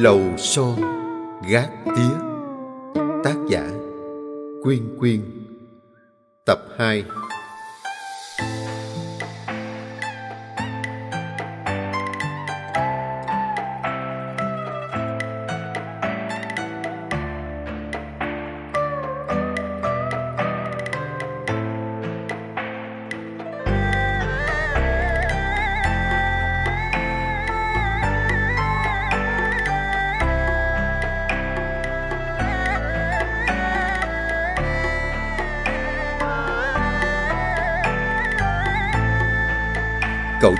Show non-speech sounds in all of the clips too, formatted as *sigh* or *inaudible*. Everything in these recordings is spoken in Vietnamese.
Lầu son gác tía. Tác giả Quyên Quyên. Tập 2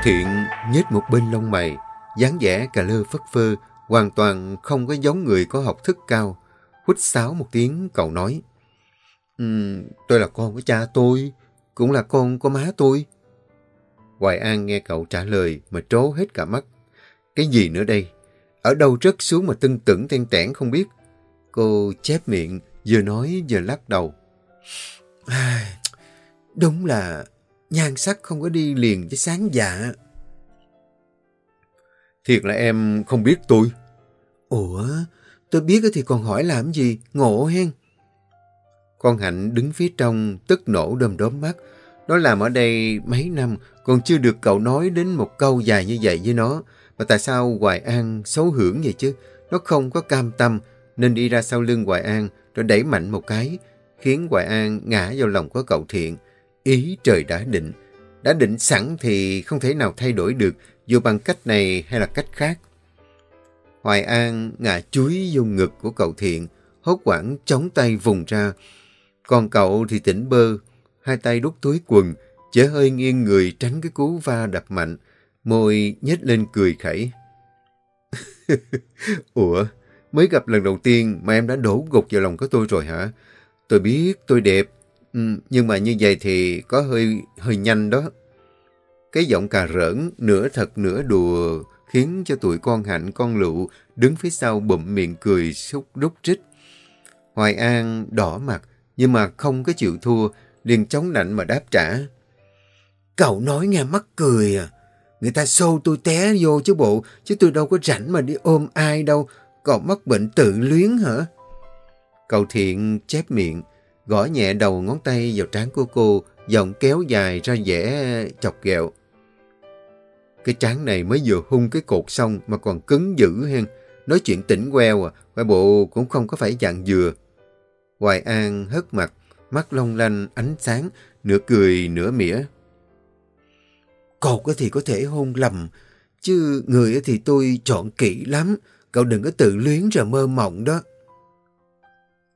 thiện nhếch một bên lông mày, dáng vẻ cà lơ phất phơ, hoàn toàn không có giống người có học thức cao. Hút sáo một tiếng, cậu nói. Um, tôi là con của cha tôi, cũng là con của má tôi. Hoài An nghe cậu trả lời mà trố hết cả mắt. Cái gì nữa đây? Ở đâu rớt xuống mà tưng tửng ten tẻn không biết. Cô chép miệng, vừa nói vừa lắc đầu. Đúng là nhan sắc không có đi liền với sáng dạ. Thiệt là em không biết tôi. Ủa, tôi biết thì còn hỏi làm gì, ngộ hen. Con Hạnh đứng phía trong, tức nổ đơm đốm mắt. Nó làm ở đây mấy năm, còn chưa được cậu nói đến một câu dài như vậy với nó. Mà tại sao Hoài An xấu hưởng vậy chứ? Nó không có cam tâm, nên đi ra sau lưng Hoài An, rồi đẩy mạnh một cái, khiến Hoài An ngã vào lòng của cậu thiện. Ý trời đã định. Đã định sẵn thì không thể nào thay đổi được, dù bằng cách này hay là cách khác. Hoài An ngã chuối vô ngực của cậu thiện, hốt quảng chống tay vùng ra. Còn cậu thì tỉnh bơ, hai tay đút túi quần, chở hơi nghiêng người tránh cái cú va đập mạnh, môi nhếch lên cười khẩy. *laughs* Ủa, mới gặp lần đầu tiên mà em đã đổ gục vào lòng của tôi rồi hả? Tôi biết tôi đẹp, Ừ, nhưng mà như vậy thì có hơi hơi nhanh đó. Cái giọng cà rỡn, nửa thật nửa đùa, khiến cho tụi con hạnh con lụ đứng phía sau bụm miệng cười xúc rút trích. Hoài An đỏ mặt, nhưng mà không có chịu thua, liền chống nạnh mà đáp trả. Cậu nói nghe mắc cười à. Người ta xô tôi té vô chứ bộ, chứ tôi đâu có rảnh mà đi ôm ai đâu. Cậu mắc bệnh tự luyến hả? Cậu thiện chép miệng, gõ nhẹ đầu ngón tay vào trán của cô, giọng kéo dài ra vẻ chọc ghẹo. Cái trán này mới vừa hung cái cột xong mà còn cứng dữ hen. Nói chuyện tỉnh queo à, phải bộ cũng không có phải dạng dừa. Hoài An hất mặt, mắt long lanh, ánh sáng, nửa cười nửa mỉa. Cột thì có thể hôn lầm, chứ người thì tôi chọn kỹ lắm. Cậu đừng có tự luyến rồi mơ mộng đó.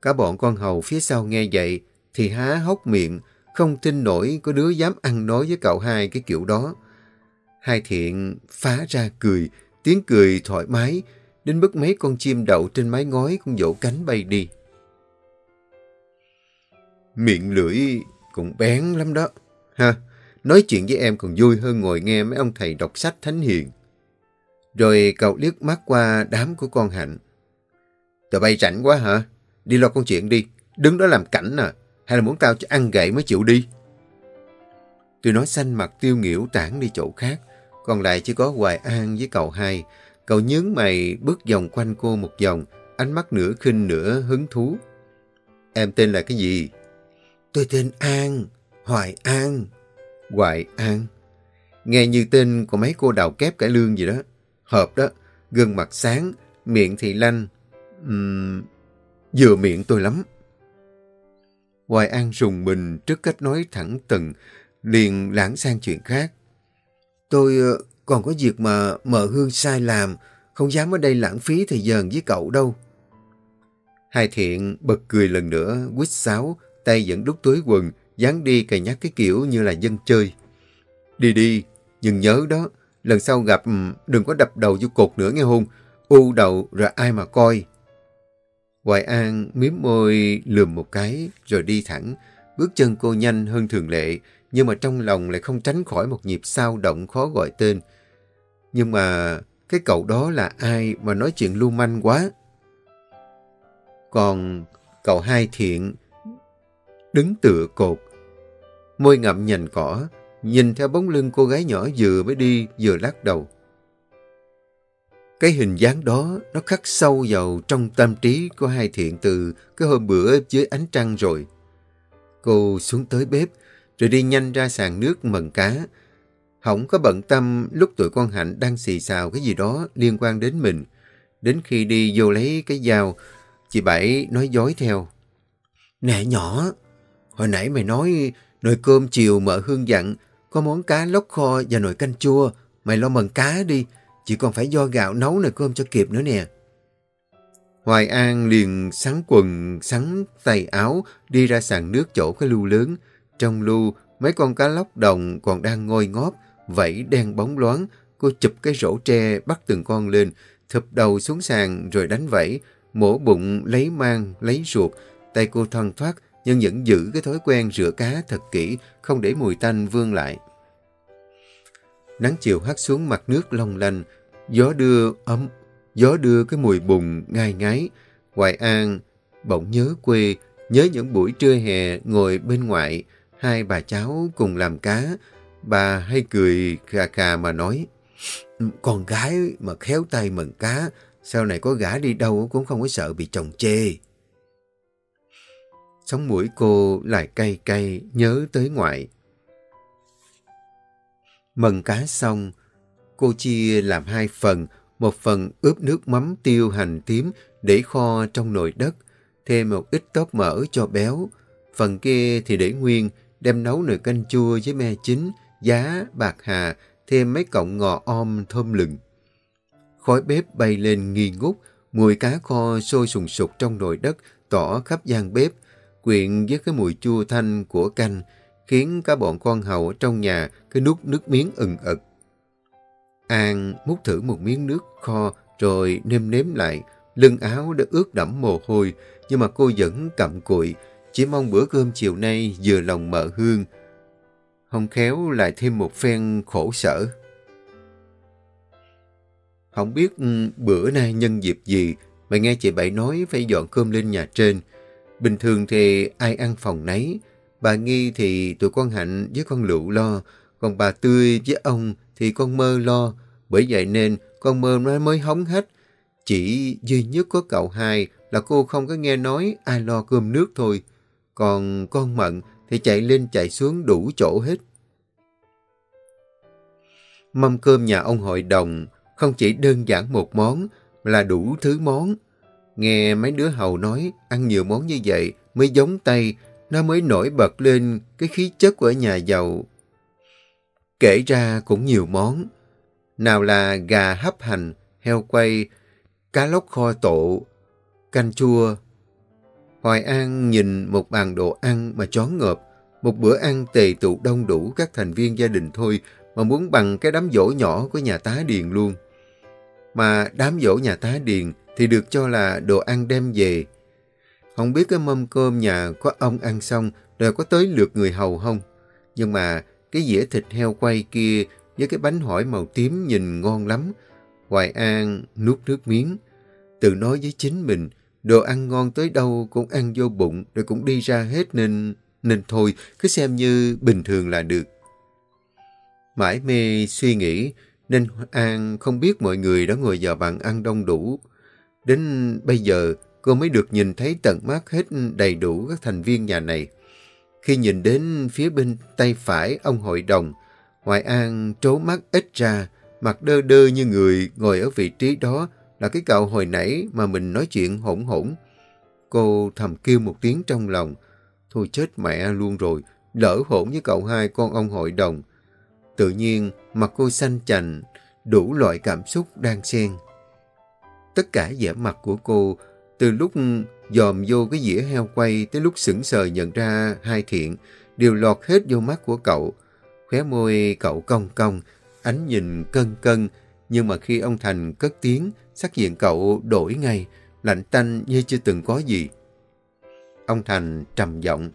Cả bọn con hầu phía sau nghe vậy thì há hốc miệng, không tin nổi có đứa dám ăn nói với cậu hai cái kiểu đó. Hai thiện phá ra cười, tiếng cười thoải mái, đến mức mấy con chim đậu trên mái ngói cũng vỗ cánh bay đi. Miệng lưỡi cũng bén lắm đó. Ha, nói chuyện với em còn vui hơn ngồi nghe mấy ông thầy đọc sách thánh hiền. Rồi cậu liếc mắt qua đám của con Hạnh. Tụi bay rảnh quá hả? Đi lo con chuyện đi. Đứng đó làm cảnh à. Hay là muốn tao cho ăn gậy mới chịu đi? Tôi nói xanh mặt tiêu nghỉu tản đi chỗ khác. Còn lại chỉ có Hoài An với cậu hai. Cậu nhướng mày bước vòng quanh cô một vòng. Ánh mắt nửa khinh nửa hứng thú. Em tên là cái gì? Tôi tên An. Hoài An. Hoài An. Nghe như tên của mấy cô đào kép cải lương gì đó. Hợp đó. Gương mặt sáng, miệng thì lanh. Uhm, Vừa miệng tôi lắm. Hoài An rùng mình trước cách nói thẳng tầng, liền lãng sang chuyện khác. Tôi ờ, còn có việc mà mở hương sai làm, không dám ở đây lãng phí thời gian với cậu đâu. Hai thiện bật cười lần nữa, quýt sáo, tay vẫn đút túi quần, dán đi cày nhắc cái kiểu như là dân chơi. Đi đi, nhưng nhớ đó, lần sau gặp đừng có đập đầu vô cột nữa nghe hôn, u đầu rồi ai mà coi. Hoài An miếm môi lườm một cái rồi đi thẳng. Bước chân cô nhanh hơn thường lệ, nhưng mà trong lòng lại không tránh khỏi một nhịp sao động khó gọi tên. Nhưng mà cái cậu đó là ai mà nói chuyện lưu manh quá? Còn cậu hai thiện đứng tựa cột, môi ngậm nhành cỏ, nhìn theo bóng lưng cô gái nhỏ vừa mới đi vừa lắc đầu. Cái hình dáng đó nó khắc sâu vào trong tâm trí của hai thiện từ cái hôm bữa dưới ánh trăng rồi. Cô xuống tới bếp, rồi đi nhanh ra sàn nước mần cá. Không có bận tâm lúc tụi con Hạnh đang xì xào cái gì đó liên quan đến mình. Đến khi đi vô lấy cái dao, chị Bảy nói dối theo. Nè nhỏ, hồi nãy mày nói nồi cơm chiều mợ hương dặn, có món cá lóc kho và nồi canh chua. Mày lo mần cá đi, chỉ còn phải do gạo nấu nồi cơm cho kịp nữa nè. Hoài An liền sắn quần, sắn tay áo, đi ra sàn nước chỗ cái lưu lớn. Trong lưu, mấy con cá lóc đồng còn đang ngôi ngóp, vẫy đen bóng loáng. Cô chụp cái rổ tre bắt từng con lên, thập đầu xuống sàn rồi đánh vẫy, mổ bụng, lấy mang, lấy ruột. Tay cô thân thoát, nhưng vẫn giữ cái thói quen rửa cá thật kỹ, không để mùi tanh vương lại. Nắng chiều hắt xuống mặt nước long lanh, gió đưa ấm, gió đưa cái mùi bùn ngai ngái. Hoài An bỗng nhớ quê, nhớ những buổi trưa hè ngồi bên ngoại, hai bà cháu cùng làm cá. Bà hay cười khà khà mà nói, con gái mà khéo tay mần cá, sau này có gã đi đâu cũng không có sợ bị chồng chê. Sống mũi cô lại cay cay, nhớ tới ngoại. Mần cá xong, cô chia làm hai phần, một phần ướp nước mắm tiêu hành tím để kho trong nồi đất, thêm một ít tóp mỡ cho béo. Phần kia thì để nguyên, đem nấu nồi canh chua với me chín, giá, bạc hà, thêm mấy cọng ngò om thơm lừng. Khói bếp bay lên nghi ngút, mùi cá kho sôi sùng sục trong nồi đất tỏ khắp gian bếp, quyện với cái mùi chua thanh của canh, khiến cả bọn con hầu ở trong nhà cứ nuốt nước miếng ừng ực. An múc thử một miếng nước kho rồi nêm nếm lại, lưng áo đã ướt đẫm mồ hôi, nhưng mà cô vẫn cặm cụi, chỉ mong bữa cơm chiều nay vừa lòng mợ hương. Không khéo lại thêm một phen khổ sở. Không biết ừ, bữa nay nhân dịp gì mà nghe chị Bảy nói phải dọn cơm lên nhà trên. Bình thường thì ai ăn phòng nấy. Bà Nghi thì tụi con Hạnh với con Lụ lo, còn bà Tươi với ông thì con Mơ lo. Bởi vậy nên con Mơ nó mới hóng hết. Chỉ duy nhất có cậu hai là cô không có nghe nói ai lo cơm nước thôi. Còn con Mận thì chạy lên chạy xuống đủ chỗ hết. Mâm cơm nhà ông hội đồng không chỉ đơn giản một món, mà là đủ thứ món. Nghe mấy đứa hầu nói, ăn nhiều món như vậy mới giống tay, nó mới nổi bật lên cái khí chất của nhà giàu. Kể ra cũng nhiều món. Nào là gà hấp hành, heo quay, cá lóc kho tộ, canh chua. Hoài An nhìn một bàn đồ ăn mà chón ngợp. Một bữa ăn tề tụ đông đủ các thành viên gia đình thôi mà muốn bằng cái đám dỗ nhỏ của nhà tá điền luôn. Mà đám dỗ nhà tá điền thì được cho là đồ ăn đem về. Không biết cái mâm cơm nhà có ông ăn xong rồi có tới lượt người hầu không? Nhưng mà cái dĩa thịt heo quay kia với cái bánh hỏi màu tím nhìn ngon lắm. Hoài An nuốt nước miếng. Tự nói với chính mình, đồ ăn ngon tới đâu cũng ăn vô bụng rồi cũng đi ra hết nên... Nên thôi, cứ xem như bình thường là được. Mãi mê suy nghĩ, nên An không biết mọi người đã ngồi vào bàn ăn đông đủ. Đến bây giờ, cô mới được nhìn thấy tận mắt hết đầy đủ các thành viên nhà này. Khi nhìn đến phía bên tay phải ông hội đồng, Hoài An trố mắt ít ra, mặt đơ đơ như người ngồi ở vị trí đó là cái cậu hồi nãy mà mình nói chuyện hỗn hỗn. Cô thầm kêu một tiếng trong lòng, thôi chết mẹ luôn rồi, lỡ hỗn với cậu hai con ông hội đồng. Tự nhiên, mặt cô xanh chành, đủ loại cảm xúc đang xen. Tất cả vẻ mặt của cô, từ lúc dòm vô cái dĩa heo quay tới lúc sững sờ nhận ra hai thiện, đều lọt hết vô mắt của cậu. Khóe môi cậu cong cong, ánh nhìn cân cân, nhưng mà khi ông Thành cất tiếng, sắc diện cậu đổi ngay, lạnh tanh như chưa từng có gì. Ông Thành trầm giọng.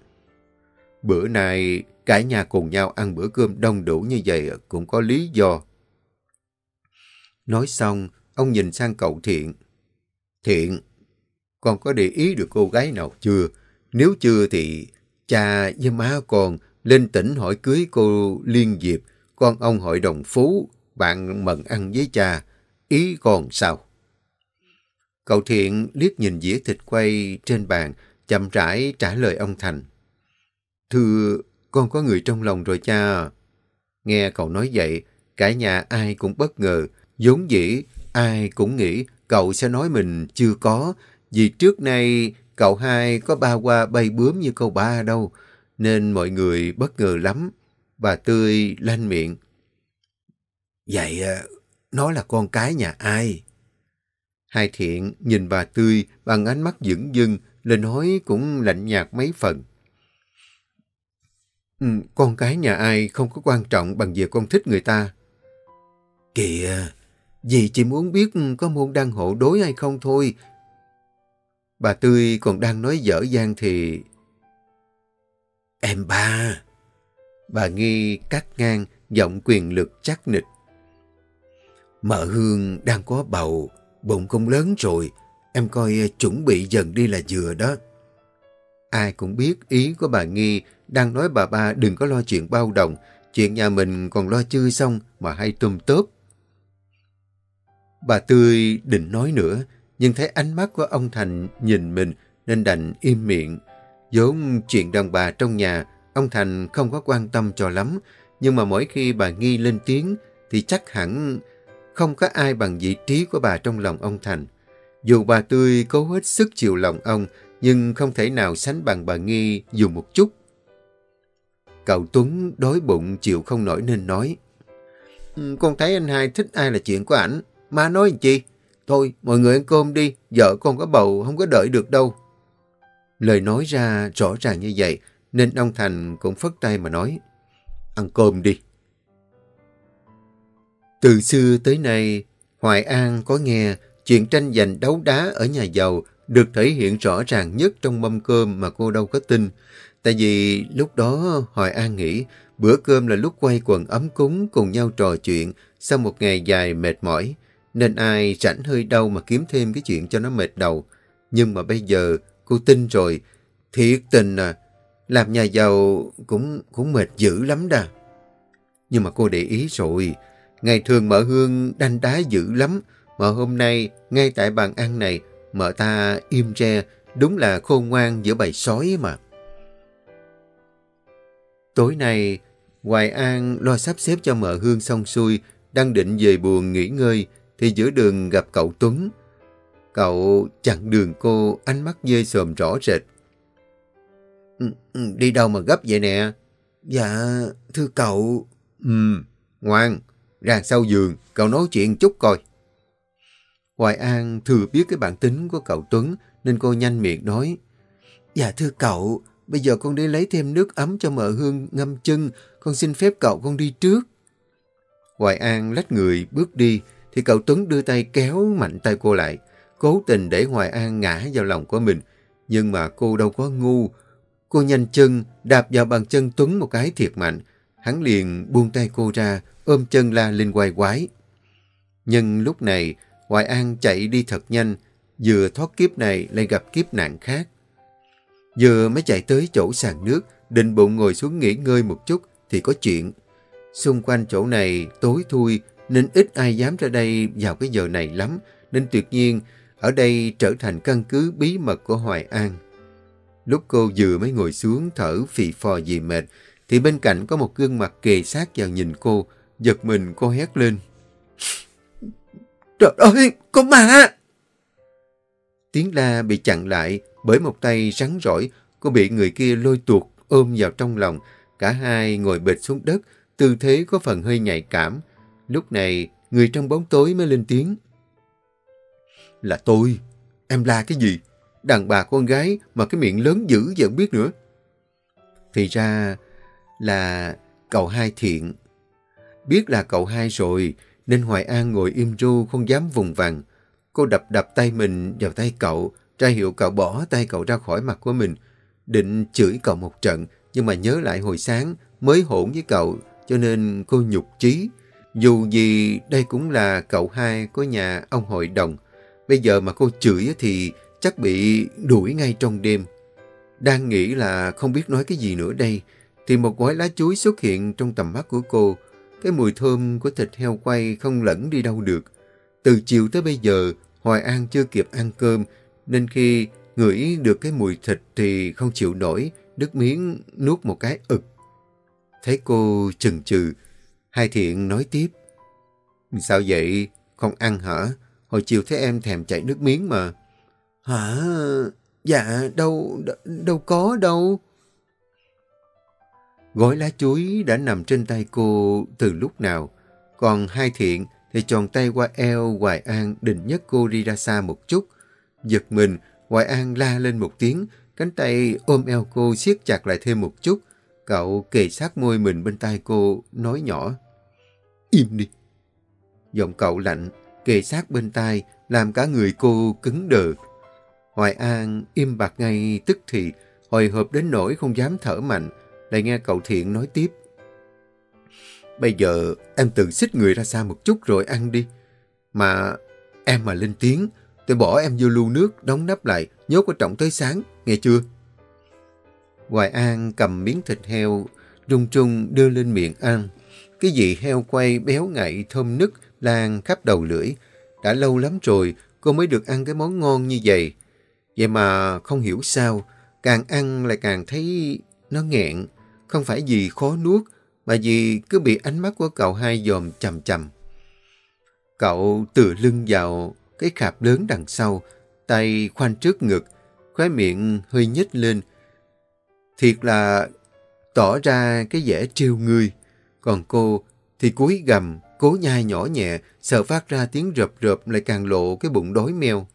Bữa nay cả nhà cùng nhau ăn bữa cơm đông đủ như vậy cũng có lý do. Nói xong, ông nhìn sang cậu Thiện. Thiện, con có để ý được cô gái nào chưa? Nếu chưa thì cha với má con lên tỉnh hỏi cưới cô Liên Diệp, con ông hội đồng phú, bạn mận ăn với cha. ý còn sao? Cậu Thiện liếc nhìn dĩa thịt quay trên bàn, chậm rãi trả lời ông Thành. Thưa, con có người trong lòng rồi cha. Nghe cậu nói vậy, cả nhà ai cũng bất ngờ, vốn dĩ ai cũng nghĩ cậu sẽ nói mình chưa có, vì trước nay cậu hai có ba qua bay bướm như câu ba đâu, nên mọi người bất ngờ lắm. Bà Tươi lanh miệng. Vậy à, nó là con cái nhà ai? Hai thiện nhìn bà Tươi bằng ánh mắt dững dưng, lời nói cũng lạnh nhạt mấy phần. Ừ, con cái nhà ai không có quan trọng bằng việc con thích người ta. Kìa, dì chỉ muốn biết có môn đăng hộ đối hay không thôi. Bà Tươi còn đang nói dở dang thì... Em ba! Bà Nghi cắt ngang, giọng quyền lực chắc nịch. Mợ Hương đang có bầu, bụng cũng lớn rồi, em coi ờ, chuẩn bị dần đi là vừa đó. Ai cũng biết ý của bà Nghi đang nói bà ba đừng có lo chuyện bao đồng, chuyện nhà mình còn lo chưa xong mà hay tùm tớp. Bà Tươi định nói nữa, nhưng thấy ánh mắt của ông Thành nhìn mình nên đành im miệng. vốn chuyện đàn bà trong nhà, ông Thành không có quan tâm cho lắm, nhưng mà mỗi khi bà Nghi lên tiếng thì chắc hẳn không có ai bằng vị trí của bà trong lòng ông Thành. Dù bà Tươi cố hết sức chiều lòng ông, nhưng không thể nào sánh bằng bà Nghi dù một chút. Cậu Tuấn đói bụng chịu không nổi nên nói. Ừ, con thấy anh hai thích ai là chuyện của ảnh. Má nói chi? Thôi, mọi người ăn cơm đi. Vợ con có bầu, không có đợi được đâu. Lời nói ra rõ ràng như vậy, nên ông Thành cũng phất tay mà nói. Ăn cơm đi. Từ xưa tới nay, Hoài An có nghe chuyện tranh giành đấu đá ở nhà giàu được thể hiện rõ ràng nhất trong mâm cơm mà cô đâu có tin. Tại vì lúc đó Hoài An nghĩ bữa cơm là lúc quay quần ấm cúng cùng nhau trò chuyện sau một ngày dài mệt mỏi. Nên ai rảnh hơi đâu mà kiếm thêm cái chuyện cho nó mệt đầu. Nhưng mà bây giờ cô tin rồi. Thiệt tình à, làm nhà giàu cũng cũng mệt dữ lắm đà. Nhưng mà cô để ý rồi, ngày thường mợ hương đanh đá dữ lắm. Mà hôm nay, ngay tại bàn ăn này, mợ ta im re, đúng là khôn ngoan giữa bầy sói mà. Tối nay, Hoài An lo sắp xếp cho mợ Hương xong xuôi, đang định về buồn nghỉ ngơi, thì giữa đường gặp cậu Tuấn. Cậu chặn đường cô, ánh mắt dơi sồm rõ rệt. Ừ, ừ, đi đâu mà gấp vậy nè? Dạ, thưa cậu... Ừ, ngoan, ra sau giường, cậu nói chuyện chút coi. Hoài An thừa biết cái bản tính của cậu Tuấn, nên cô nhanh miệng nói. Dạ thưa cậu, bây giờ con đi lấy thêm nước ấm cho mợ hương ngâm chân, con xin phép cậu con đi trước. Hoài An lách người bước đi, thì cậu Tuấn đưa tay kéo mạnh tay cô lại, cố tình để Hoài An ngã vào lòng của mình. Nhưng mà cô đâu có ngu. Cô nhanh chân, đạp vào bàn chân Tuấn một cái thiệt mạnh. Hắn liền buông tay cô ra, ôm chân la lên quay quái. Nhưng lúc này, Hoài An chạy đi thật nhanh, vừa thoát kiếp này lại gặp kiếp nạn khác. Vừa mới chạy tới chỗ sàn nước, định bụng ngồi xuống nghỉ ngơi một chút thì có chuyện. Xung quanh chỗ này tối thui nên ít ai dám ra đây vào cái giờ này lắm, nên tuyệt nhiên ở đây trở thành căn cứ bí mật của Hoài An. Lúc cô vừa mới ngồi xuống thở phì phò vì mệt, thì bên cạnh có một gương mặt kề sát vào nhìn cô, giật mình cô hét lên. Trời ơi, có ma! Tiếng la bị chặn lại bởi một tay rắn rỏi, cô bị người kia lôi tuột ôm vào trong lòng. Cả hai ngồi bệt xuống đất, tư thế có phần hơi nhạy cảm. Lúc này, người trong bóng tối mới lên tiếng. Là tôi. Em la cái gì? Đàn bà con gái mà cái miệng lớn dữ vẫn biết nữa. Thì ra là cậu hai thiện. Biết là cậu hai rồi, nên Hoài An ngồi im ru không dám vùng vằng. Cô đập đập tay mình vào tay cậu, ra hiệu cậu bỏ tay cậu ra khỏi mặt của mình. Định chửi cậu một trận, nhưng mà nhớ lại hồi sáng mới hỗn với cậu, cho nên cô nhục trí. Dù gì đây cũng là cậu hai của nhà ông hội đồng. Bây giờ mà cô chửi thì chắc bị đuổi ngay trong đêm. Đang nghĩ là không biết nói cái gì nữa đây, thì một gói lá chuối xuất hiện trong tầm mắt của cô. Cái mùi thơm của thịt heo quay không lẫn đi đâu được. từ chiều tới bây giờ, Hoài An chưa kịp ăn cơm, nên khi ngửi được cái mùi thịt thì không chịu nổi, đứt miếng nuốt một cái ực. Thấy cô chừng chừ, hai thiện nói tiếp. Sao vậy? Không ăn hả? Hồi chiều thấy em thèm chảy nước miếng mà. Hả? Dạ, đâu, đâu có đâu. Gói lá chuối đã nằm trên tay cô từ lúc nào. Còn hai thiện thì tròn tay qua eo Hoài An định nhấc cô đi ra xa một chút. Giật mình, Hoài An la lên một tiếng, cánh tay ôm eo cô siết chặt lại thêm một chút. Cậu kề sát môi mình bên tai cô, nói nhỏ. Im đi. Giọng cậu lạnh, kề sát bên tai, làm cả người cô cứng đờ. Hoài An im bặt ngay tức thì, hồi hộp đến nỗi không dám thở mạnh, lại nghe cậu Thiện nói tiếp. Bây giờ em tự xích người ra xa một chút rồi ăn đi. Mà em mà lên tiếng, tôi bỏ em vô lưu nước, đóng nắp lại, nhốt ở trọng tới sáng, nghe chưa? Hoài An cầm miếng thịt heo, rung trung đưa lên miệng ăn. Cái gì heo quay béo ngậy, thơm nức, lan khắp đầu lưỡi. Đã lâu lắm rồi, cô mới được ăn cái món ngon như vậy. Vậy mà không hiểu sao, càng ăn lại càng thấy nó nghẹn. Không phải vì khó nuốt, mà vì cứ bị ánh mắt của cậu hai dòm chầm chầm. Cậu tựa lưng vào cái khạp lớn đằng sau, tay khoanh trước ngực, khóe miệng hơi nhếch lên. Thiệt là tỏ ra cái vẻ trêu ngươi. Còn cô thì cúi gầm, cố nhai nhỏ nhẹ, sợ phát ra tiếng rợp rợp lại càng lộ cái bụng đói mèo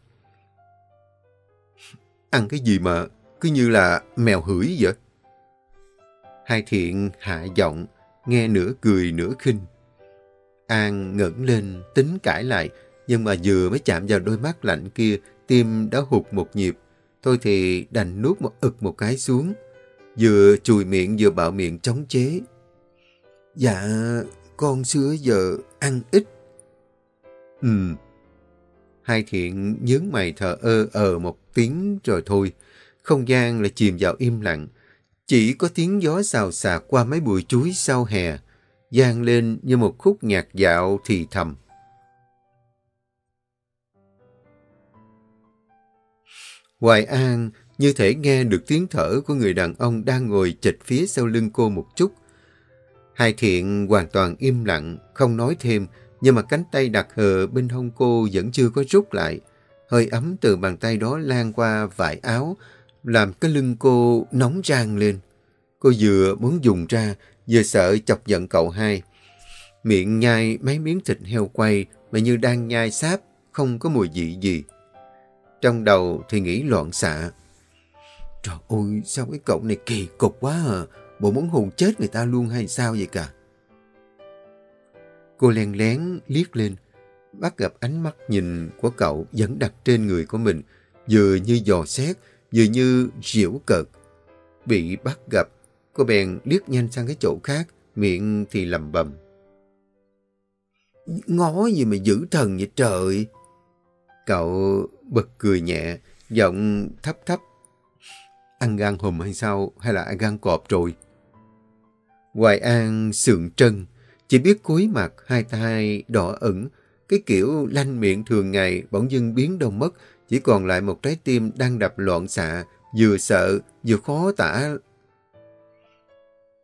Ăn cái gì mà cứ như là mèo hửi vậy? Hai thiện hạ giọng, nghe nửa cười nửa khinh. An ngẩng lên, tính cãi lại, nhưng mà vừa mới chạm vào đôi mắt lạnh kia, tim đã hụt một nhịp. Thôi thì đành nuốt một ực một cái xuống. Vừa chùi miệng vừa bạo miệng chống chế. Dạ, con xưa giờ ăn ít. Ừ. Hai thiện nhướng mày thở ơ ờ một tiếng rồi thôi. Không gian lại chìm vào im lặng. Chỉ có tiếng gió xào xạc qua mấy bụi chuối sau hè, gian lên như một khúc nhạc dạo thì thầm. Hoài An như thể nghe được tiếng thở của người đàn ông đang ngồi chịch phía sau lưng cô một chút. Hai thiện hoàn toàn im lặng, không nói thêm, nhưng mà cánh tay đặt hờ bên hông cô vẫn chưa có rút lại. Hơi ấm từ bàn tay đó lan qua vải áo, làm cái lưng cô nóng rang lên. Cô vừa muốn dùng ra, vừa sợ chọc giận cậu hai. Miệng nhai mấy miếng thịt heo quay mà như đang nhai sáp, không có mùi vị gì. Trong đầu thì nghĩ loạn xạ. Trời ơi, sao cái cậu này kỳ cục quá à? Bộ muốn hồn chết người ta luôn hay sao vậy cả? Cô len lén liếc lên, bắt gặp ánh mắt nhìn của cậu vẫn đặt trên người của mình, vừa như dò xét, vừa như diễu cợt. Bị bắt gặp, cô bèn liếc nhanh sang cái chỗ khác, miệng thì lầm bầm. Ngó gì mà giữ thần vậy trời? Cậu bật cười nhẹ, giọng thấp thấp. Ăn gan hùm hay sao, hay là ăn gan cọp rồi? Hoài An sượng trân, chỉ biết cúi mặt hai tay đỏ ẩn, cái kiểu lanh miệng thường ngày bỗng dưng biến đâu mất, chỉ còn lại một trái tim đang đập loạn xạ, vừa sợ, vừa khó tả.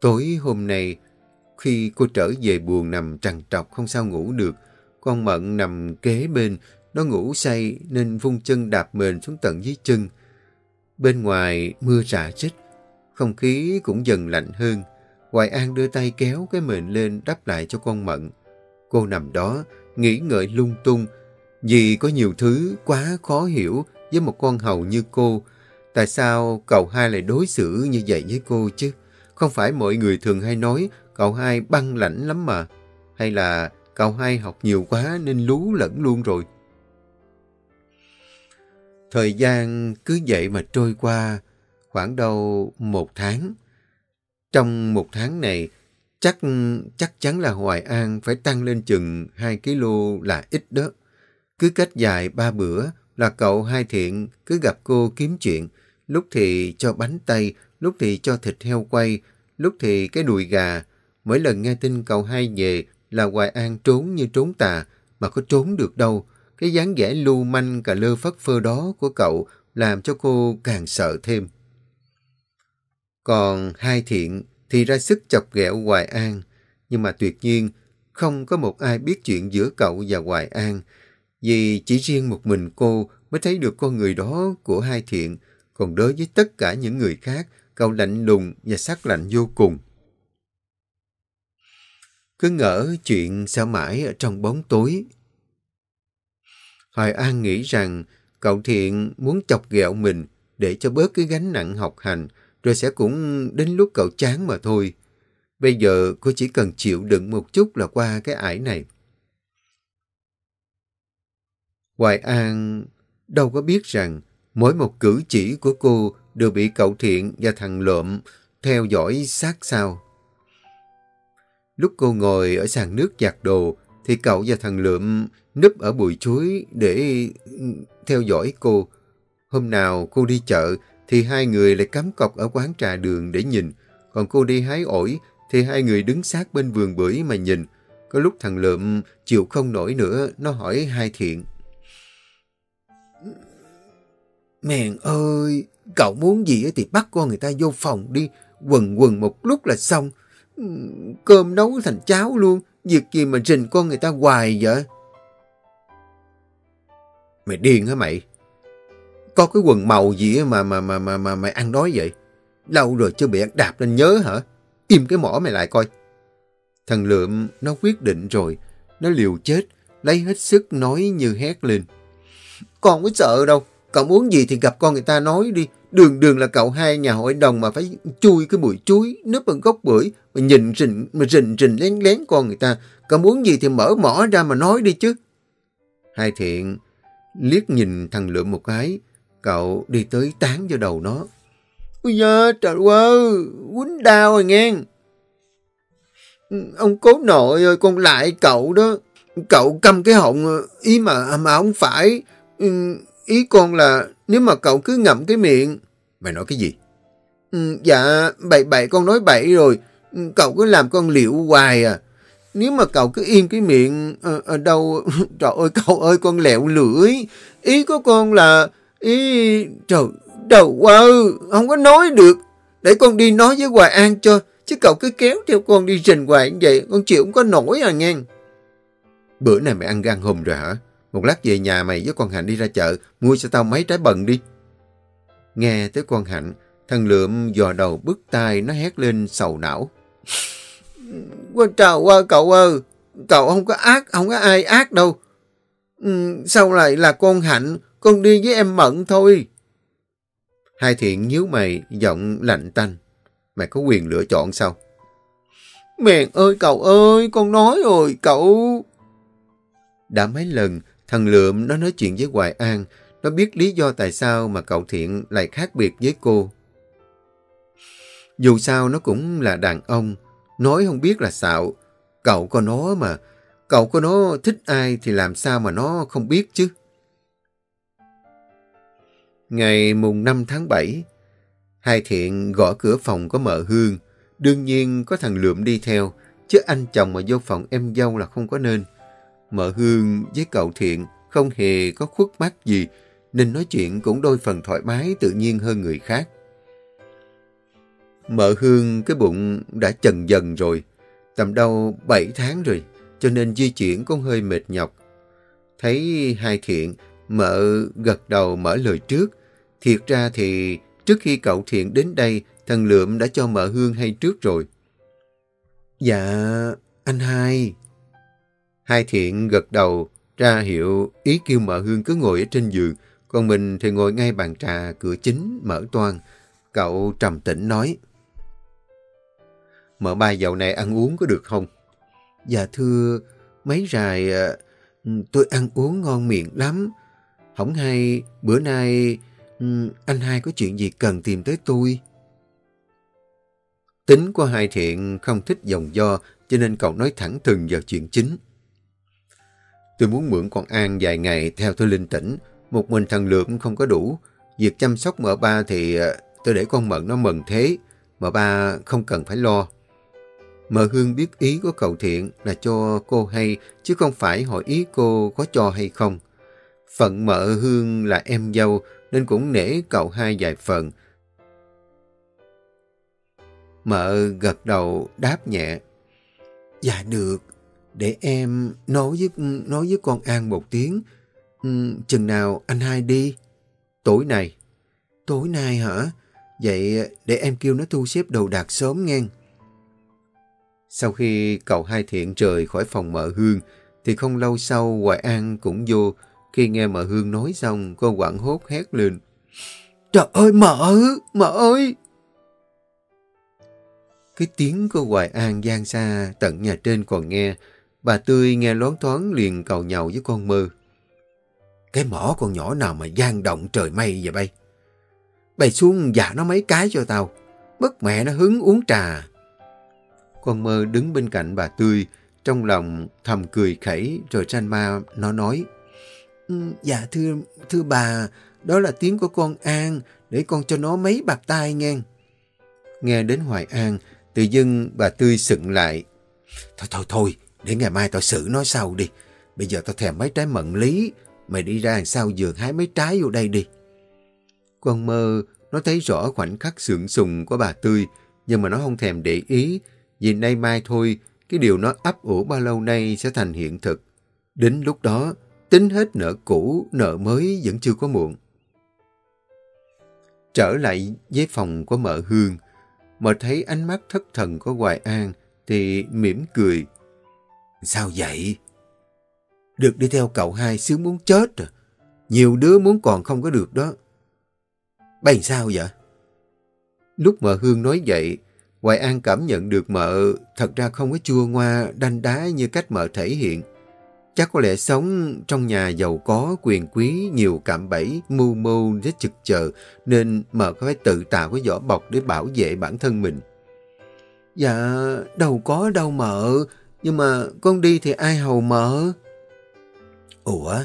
Tối hôm nay, khi cô trở về buồn nằm trằn trọc không sao ngủ được, con Mận nằm kế bên, nó ngủ say nên vung chân đạp mền xuống tận dưới chân. Bên ngoài mưa rả rích, không khí cũng dần lạnh hơn. Hoài An đưa tay kéo cái mền lên đắp lại cho con Mận. Cô nằm đó, nghĩ ngợi lung tung, vì có nhiều thứ quá khó hiểu với một con hầu như cô. Tại sao cậu hai lại đối xử như vậy với cô chứ? Không phải mọi người thường hay nói cậu hai băng lãnh lắm mà. Hay là cậu hai học nhiều quá nên lú lẫn luôn rồi. Thời gian cứ vậy mà trôi qua khoảng đâu một tháng. Trong một tháng này, chắc chắc chắn là Hoài An phải tăng lên chừng 2 kg là ít đó. Cứ cách dài ba bữa là cậu hai thiện cứ gặp cô kiếm chuyện, lúc thì cho bánh tay, lúc thì cho thịt heo quay, lúc thì cái đùi gà. Mỗi lần nghe tin cậu hai về là Hoài An trốn như trốn tà, mà có trốn được đâu. cái dáng vẻ lưu manh cà lơ phất phơ đó của cậu làm cho cô càng sợ thêm. Còn hai thiện thì ra sức chọc ghẹo Hoài An, nhưng mà tuyệt nhiên không có một ai biết chuyện giữa cậu và Hoài An, vì chỉ riêng một mình cô mới thấy được con người đó của hai thiện, còn đối với tất cả những người khác, cậu lạnh lùng và sắc lạnh vô cùng. Cứ ngỡ chuyện sao mãi ở trong bóng tối. Hoài An nghĩ rằng cậu thiện muốn chọc ghẹo mình để cho bớt cái gánh nặng học hành, rồi sẽ cũng đến lúc cậu chán mà thôi. Bây giờ cô chỉ cần chịu đựng một chút là qua cái ải này. Hoài An đâu có biết rằng mỗi một cử chỉ của cô đều bị cậu thiện và thằng lộm theo dõi sát sao. Lúc cô ngồi ở sàn nước giặt đồ thì cậu và thằng lượm núp ở bụi chuối để theo dõi cô. Hôm nào cô đi chợ thì hai người lại cắm cọc ở quán trà đường để nhìn. Còn cô đi hái ổi thì hai người đứng sát bên vườn bưởi mà nhìn. Có lúc thằng lượm chịu không nổi nữa, nó hỏi hai thiện. Mèn ơi, cậu muốn gì thì bắt con người ta vô phòng đi, quần quần một lúc là xong. Cơm nấu thành cháo luôn, việc gì mà rình con người ta hoài vậy? Mày điên hả mày? Có cái quần màu gì mà mà mà mà mà mày ăn đói vậy? Lâu rồi chưa bị ăn đạp lên nhớ hả? Im cái mỏ mày lại coi. Thằng Lượm nó quyết định rồi, nó liều chết, lấy hết sức nói như hét lên. Con có sợ đâu, cậu muốn gì thì gặp con người ta nói đi. Đường đường là cậu hai nhà hội đồng mà phải chui cái bụi chuối, nấp bằng gốc bưởi, mà nhìn rình, mà rình rình lén lén con người ta. Cậu muốn gì thì mở mỏ ra mà nói đi chứ. Hai thiện liếc nhìn thằng Lượm một cái, cậu đi tới tán vào đầu nó. Ôi da, trời ơi, quýnh đau rồi nghe. Ông cố nội ơi, con lại cậu đó. Cậu cầm cái họng, ý mà mà không phải. Ý con là nếu mà cậu cứ ngậm cái miệng... Mày nói cái gì? Dạ, bậy bậy con nói bậy rồi. Cậu cứ làm con liệu hoài à. Nếu mà cậu cứ im cái miệng ở, ở đâu... *laughs* Trời ơi, cậu ơi, con lẹo lưỡi. Ý của con là... Ý... Trời, đầu ơi, không có nói được. Để con đi nói với Hoài An cho. Chứ cậu cứ kéo theo con đi rình hoài như vậy. Con chịu không có nổi à nghe. Bữa này mày ăn gan hùm rồi hả? Một lát về nhà mày với con Hạnh đi ra chợ, mua cho tao mấy trái bần đi. Nghe tới con Hạnh, thằng Lượm dò đầu bứt tai nó hét lên sầu não. *laughs* Quan trời qua cậu ơi, cậu không có ác, không có ai ác đâu. Ừ, sao lại là con Hạnh, con đi với em Mận thôi. Hai thiện nhíu mày, giọng lạnh tanh. Mày có quyền lựa chọn sao? Mẹ ơi cậu ơi, con nói rồi, cậu... Đã mấy lần, thằng Lượm nó nói chuyện với Hoài An, nó biết lý do tại sao mà cậu Thiện lại khác biệt với cô. Dù sao nó cũng là đàn ông, nói không biết là xạo. Cậu có nó mà, cậu có nó thích ai thì làm sao mà nó không biết chứ. Ngày mùng 5 tháng 7, hai thiện gõ cửa phòng có mợ hương. Đương nhiên có thằng Lượm đi theo, chứ anh chồng mà vô phòng em dâu là không có nên. Mợ hương với cậu thiện không hề có khuất mắt gì, nên nói chuyện cũng đôi phần thoải mái tự nhiên hơn người khác. Mợ hương cái bụng đã chần dần rồi, tầm đâu 7 tháng rồi, cho nên di chuyển cũng hơi mệt nhọc. Thấy hai thiện, mợ gật đầu mở lời trước. Thiệt ra thì trước khi cậu thiện đến đây, thằng Lượm đã cho mợ hương hay trước rồi. Dạ, anh hai. Hai thiện gật đầu, ra hiệu ý kêu mợ hương cứ ngồi ở trên giường, còn mình thì ngồi ngay bàn trà cửa chính mở toan. Cậu trầm tĩnh nói. Mợ ba dạo này ăn uống có được không? Dạ thưa, mấy rài à, tôi ăn uống ngon miệng lắm. Không hay, bữa nay anh hai có chuyện gì cần tìm tới tôi? Tính của hai thiện không thích dòng do, cho nên cậu nói thẳng thừng vào chuyện chính. Tôi muốn mượn con An vài ngày theo tôi linh tỉnh. Một mình thằng Lượng không có đủ. Việc chăm sóc mợ ba thì ờ, tôi để con Mận nó mần thế. Mợ ba không cần phải lo. Mợ Hương biết ý của cậu thiện là cho cô hay, chứ không phải hỏi ý cô có cho hay không. Phận mợ Hương là em dâu nên cũng nể cậu hai vài phần. Mợ gật đầu đáp nhẹ. Dạ được, để em nói với nói với con An một tiếng. Ừ, chừng nào anh hai đi? Tối nay. Tối nay hả? Vậy để em kêu nó thu xếp đồ đạc sớm nghe. Sau khi cậu hai thiện trời khỏi phòng mợ hương, thì không lâu sau Hoài An cũng vô. Khi nghe mợ hương nói xong, cô quảng hốt hét lên. Trời ơi mợ, mợ ơi! Cái tiếng của Hoài An gian xa tận nhà trên còn nghe. Bà Tươi nghe loáng thoáng liền cầu nhậu với con mơ. Cái mỏ con nhỏ nào mà gian động trời mây vậy bay? Bày xuống giả nó mấy cái cho tao. Mất mẹ nó hứng uống trà. Con mơ đứng bên cạnh bà Tươi, trong lòng thầm cười khẩy rồi tranh ma nó nói. Dạ thưa thưa bà, đó là tiếng của con An, để con cho nó mấy bạc tai nghe. Nghe đến Hoài An, tự dưng bà Tươi sựng lại. Thôi thôi thôi, để ngày mai tao xử nó sau đi. Bây giờ tao thèm mấy trái mận lý, mày đi ra sau giường hái mấy trái vô đây đi. Con mơ, nó thấy rõ khoảnh khắc sượng sùng của bà Tươi, nhưng mà nó không thèm để ý, vì nay mai thôi, cái điều nó ấp ủ bao lâu nay sẽ thành hiện thực. Đến lúc đó, tính hết nợ cũ, nợ mới vẫn chưa có muộn. Trở lại với phòng của mợ Hương, mợ thấy ánh mắt thất thần của Hoài An thì mỉm cười. Sao vậy? Được đi theo cậu hai sướng muốn chết à. Nhiều đứa muốn còn không có được đó. Bày sao vậy? Lúc mợ Hương nói vậy, Hoài An cảm nhận được mợ thật ra không có chua ngoa, đanh đá như cách mợ thể hiện. Chắc có lẽ sống trong nhà giàu có, quyền quý, nhiều cạm bẫy, mưu mô, rất trực chờ, nên mợ có phải tự tạo cái vỏ bọc để bảo vệ bản thân mình. Dạ, đâu có đâu mợ, nhưng mà con đi thì ai hầu mợ? Ủa,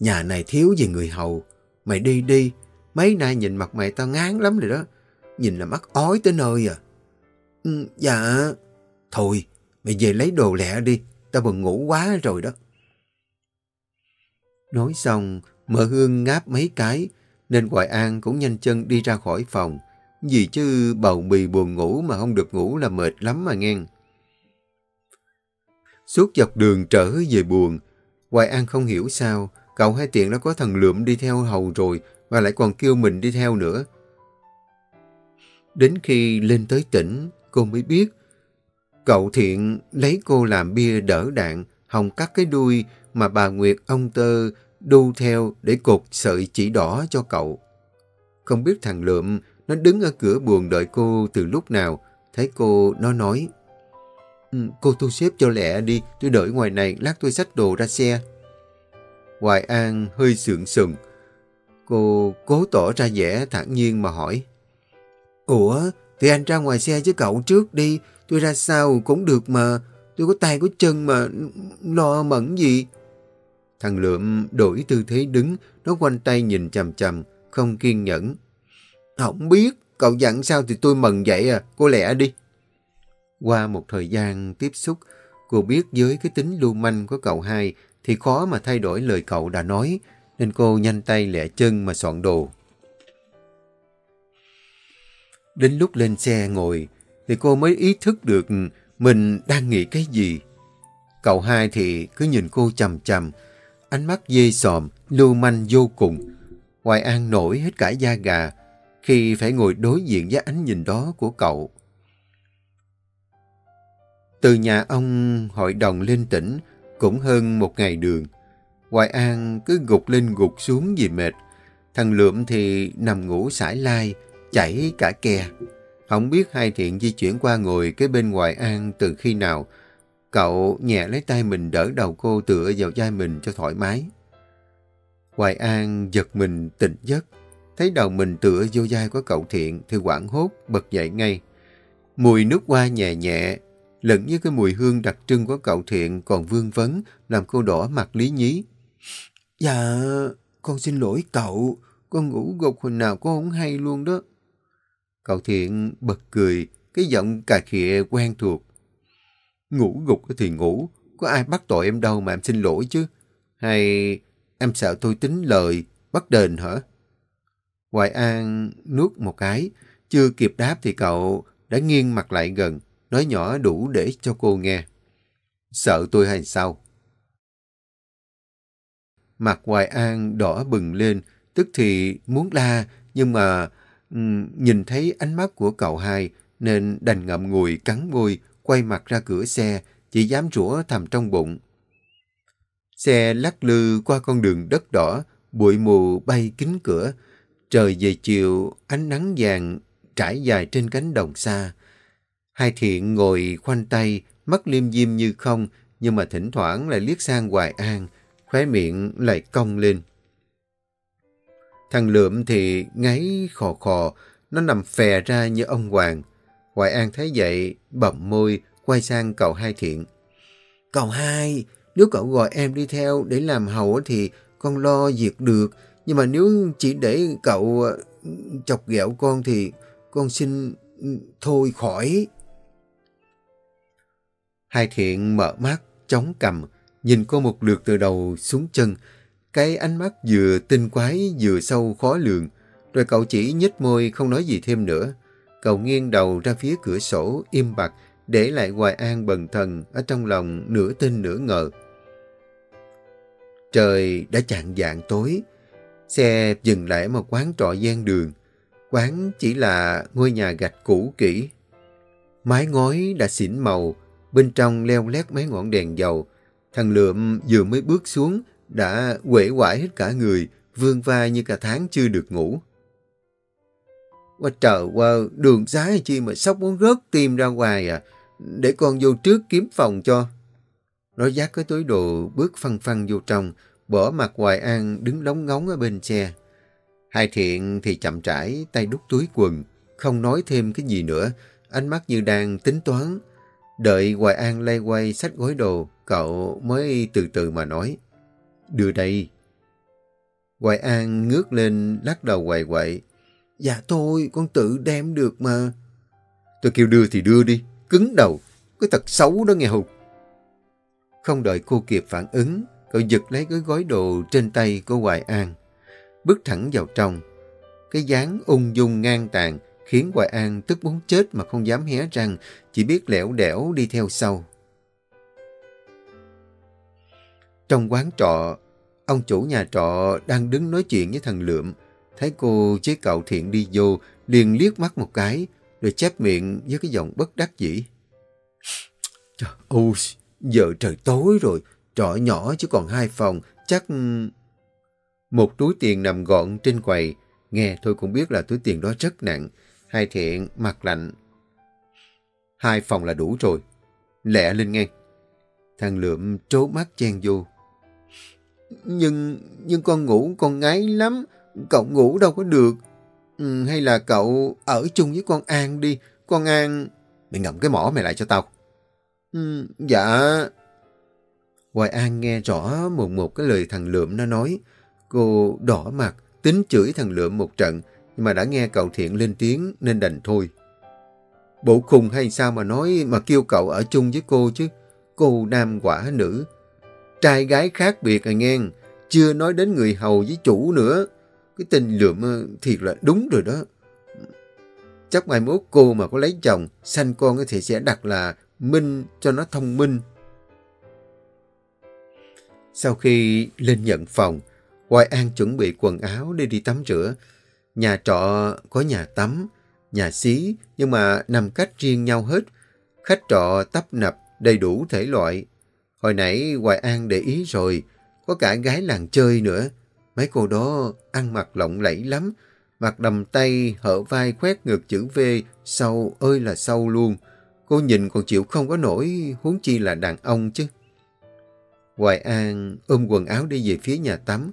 nhà này thiếu gì người hầu, mày đi đi, mấy nay nhìn mặt mày tao ngán lắm rồi đó, nhìn là mắt ói tới nơi à. Ừ, dạ, thôi, mày về lấy đồ lẹ đi, tao buồn ngủ quá rồi đó. Nói xong, mợ hương ngáp mấy cái, nên Hoài An cũng nhanh chân đi ra khỏi phòng. Vì chứ bầu bì buồn ngủ mà không được ngủ là mệt lắm mà nghe. Suốt dọc đường trở về buồn, Hoài An không hiểu sao, cậu hai tiện đã có thằng lượm đi theo hầu rồi và lại còn kêu mình đi theo nữa. Đến khi lên tới tỉnh, cô mới biết cậu thiện lấy cô làm bia đỡ đạn, hòng cắt cái đuôi mà bà Nguyệt ông tơ đu theo để cột sợi chỉ đỏ cho cậu. Không biết thằng lượm nó đứng ở cửa buồn đợi cô từ lúc nào, thấy cô nó nói ừ, Cô thu xếp cho lẹ đi, tôi đợi ngoài này, lát tôi xách đồ ra xe. Hoài An hơi sượng sừng. Cô cố tỏ ra vẻ thản nhiên mà hỏi. Ủa, thì anh ra ngoài xe với cậu trước đi, tôi ra sao cũng được mà, tôi có tay có chân mà, lo mẫn gì. Thằng Lượm đổi tư thế đứng, nó quanh tay nhìn chầm chầm, không kiên nhẫn. Không biết, cậu dặn sao thì tôi mừng vậy à, cô lẹ đi. Qua một thời gian tiếp xúc, cô biết với cái tính lưu manh của cậu hai thì khó mà thay đổi lời cậu đã nói, nên cô nhanh tay lẹ chân mà soạn đồ. Đến lúc lên xe ngồi, thì cô mới ý thức được mình đang nghĩ cái gì. Cậu hai thì cứ nhìn cô chầm chầm, ánh mắt dê sòm, lưu manh vô cùng. Hoài An nổi hết cả da gà khi phải ngồi đối diện với ánh nhìn đó của cậu. Từ nhà ông hội đồng lên tỉnh cũng hơn một ngày đường. Hoài An cứ gục lên gục xuống vì mệt. Thằng Lượm thì nằm ngủ sải lai, chảy cả ke. Không biết hai thiện di chuyển qua ngồi cái bên ngoài An từ khi nào. Cậu nhẹ lấy tay mình đỡ đầu cô tựa vào vai mình cho thoải mái. Hoài An giật mình tỉnh giấc. Thấy đầu mình tựa vô vai của cậu thiện thì quảng hốt bật dậy ngay. Mùi nước hoa nhẹ nhẹ, lẫn với cái mùi hương đặc trưng của cậu thiện còn vương vấn làm cô đỏ mặt lý nhí. Dạ, con xin lỗi cậu, con ngủ gục hồi nào cô không hay luôn đó. Cậu thiện bật cười, cái giọng cà khịa quen thuộc. Ngủ gục thì ngủ, có ai bắt tội em đâu mà em xin lỗi chứ. Hay em sợ tôi tính lời, bắt đền hả? Hoài An nuốt một cái, chưa kịp đáp thì cậu đã nghiêng mặt lại gần, nói nhỏ đủ để cho cô nghe. Sợ tôi hay sao? Mặt Hoài An đỏ bừng lên, tức thì muốn la, nhưng mà nhìn thấy ánh mắt của cậu hai, nên đành ngậm ngùi cắn môi, quay mặt ra cửa xe, chỉ dám rủa thầm trong bụng. Xe lắc lư qua con đường đất đỏ, bụi mù bay kín cửa. Trời về chiều, ánh nắng vàng trải dài trên cánh đồng xa. Hai thiện ngồi khoanh tay, mắt liêm diêm như không, nhưng mà thỉnh thoảng lại liếc sang Hoài An, khóe miệng lại cong lên. Thằng Lượm thì ngáy khò khò, nó nằm phè ra như ông Hoàng. Hoài An thấy vậy, bậm môi, quay sang cậu hai thiện. Cậu hai, nếu cậu gọi em đi theo để làm hầu thì con lo việc được. Nhưng mà nếu chỉ để cậu ờ, chọc ghẹo con thì con xin ừ, thôi khỏi. Hai thiện mở mắt, chống cầm, nhìn cô một lượt từ đầu xuống chân. Cái ánh mắt vừa tinh quái vừa sâu khó lường. Rồi cậu chỉ nhếch môi không nói gì thêm nữa. Cậu nghiêng đầu ra phía cửa sổ, im bặt, để lại Hoài An bần thần ở trong lòng nửa tin nửa ngờ. Trời đã chạng dạng tối, xe dừng lại một quán trọ gian đường. Quán chỉ là ngôi nhà gạch cũ kỹ. Mái ngói đã xỉn màu, bên trong leo lét mấy ngọn đèn dầu. Thằng Lượm vừa mới bước xuống, đã quể quải hết cả người, vương vai như cả tháng chưa được ngủ. qua trời qua đường xá chi mà sóc muốn rớt tim ra ngoài à. Để con vô trước kiếm phòng cho. Nói giác cái túi đồ bước phăng phăng vô trong, bỏ mặt Hoài An đứng lóng ngóng ở bên xe. Hai thiện thì chậm rãi, tay đút túi quần, không nói thêm cái gì nữa, ánh mắt như đang tính toán. Đợi Hoài An lay quay sách gối đồ, cậu mới từ từ mà nói. Đưa đây. Hoài An ngước lên lắc đầu quậy quậy. Dạ thôi, con tự đem được mà. Tôi kêu đưa thì đưa đi, cứng đầu, cái thật xấu đó nghe hụt. Không đợi cô kịp phản ứng, cậu giật lấy cái gói đồ trên tay của Hoài An. Bước thẳng vào trong. Cái dáng ung dung ngang tàn khiến Hoài An tức muốn chết mà không dám hé răng, chỉ biết lẻo đẻo đi theo sau. Trong quán trọ, ông chủ nhà trọ đang đứng nói chuyện với thằng Lượm. Thấy cô chế cậu thiện đi vô, liền liếc mắt một cái, rồi chép miệng với cái giọng bất đắc dĩ. Trời ơi, giờ trời tối rồi, trọ nhỏ chứ còn hai phòng, chắc... Một túi tiền nằm gọn trên quầy, nghe thôi cũng biết là túi tiền đó rất nặng. Hai thiện mặt lạnh. Hai phòng là đủ rồi, lẹ lên nghe. Thằng Lượm trố mắt chen vô. Nhưng, nhưng con ngủ con ngáy lắm, cậu ngủ đâu có được. Ừ, hay là cậu ở chung với con An đi, con An... Mày ngậm cái mỏ mày lại cho tao. Ừ, dạ... Hoài An nghe rõ một một cái lời thằng Lượm nó nói. Cô đỏ mặt, tính chửi thằng Lượm một trận, nhưng mà đã nghe cậu Thiện lên tiếng nên đành thôi. Bộ khùng hay sao mà nói mà kêu cậu ở chung với cô chứ? Cô nam quả nữ. Trai gái khác biệt à nghe, chưa nói đến người hầu với chủ nữa. Cái tình Lượm thiệt là đúng rồi đó. Chắc mai mốt cô mà có lấy chồng, sanh con thì sẽ đặt là Minh cho nó thông minh. Sau khi lên nhận phòng, Hoài An chuẩn bị quần áo để đi tắm rửa. Nhà trọ có nhà tắm, nhà xí, nhưng mà nằm cách riêng nhau hết. Khách trọ tấp nập, đầy đủ thể loại. Hồi nãy Hoài An để ý rồi, có cả gái làng chơi nữa. Mấy cô đó ăn mặc lộng lẫy lắm, mặc đầm tay, hở vai khoét ngực chữ V, sâu ơi là sâu luôn. Cô nhìn còn chịu không có nổi, huống chi là đàn ông chứ. Hoài An ôm quần áo đi về phía nhà tắm.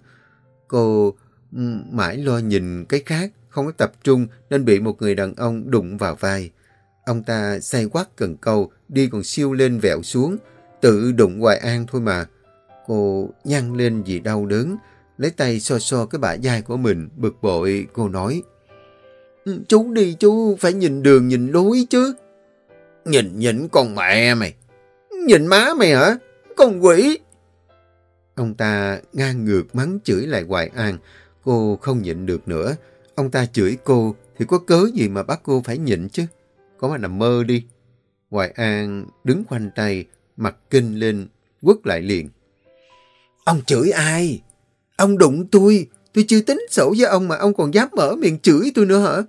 Cô ừ, mãi lo nhìn cái khác, không có tập trung nên bị một người đàn ông đụng vào vai. Ông ta say quát cần câu, đi còn siêu lên vẹo xuống, tự đụng Hoài An thôi mà. Cô nhăn lên vì đau đớn, lấy tay so so cái bả vai của mình, bực bội, cô nói. Ừ, chú đi chú, phải nhìn đường nhìn lối chứ. Nhìn nhìn con mẹ mày. Nhìn má mày hả? Con quỷ. Ông ta ngang ngược mắng chửi lại Hoài An. Cô không nhịn được nữa. Ông ta chửi cô thì có cớ gì mà bắt cô phải nhịn chứ. Có mà nằm mơ đi. Hoài An đứng khoanh tay, mặt kinh lên, quất lại liền. Ông chửi ai? Ông đụng tôi. Tôi chưa tính sổ với ông mà ông còn dám mở miệng chửi tôi nữa hả?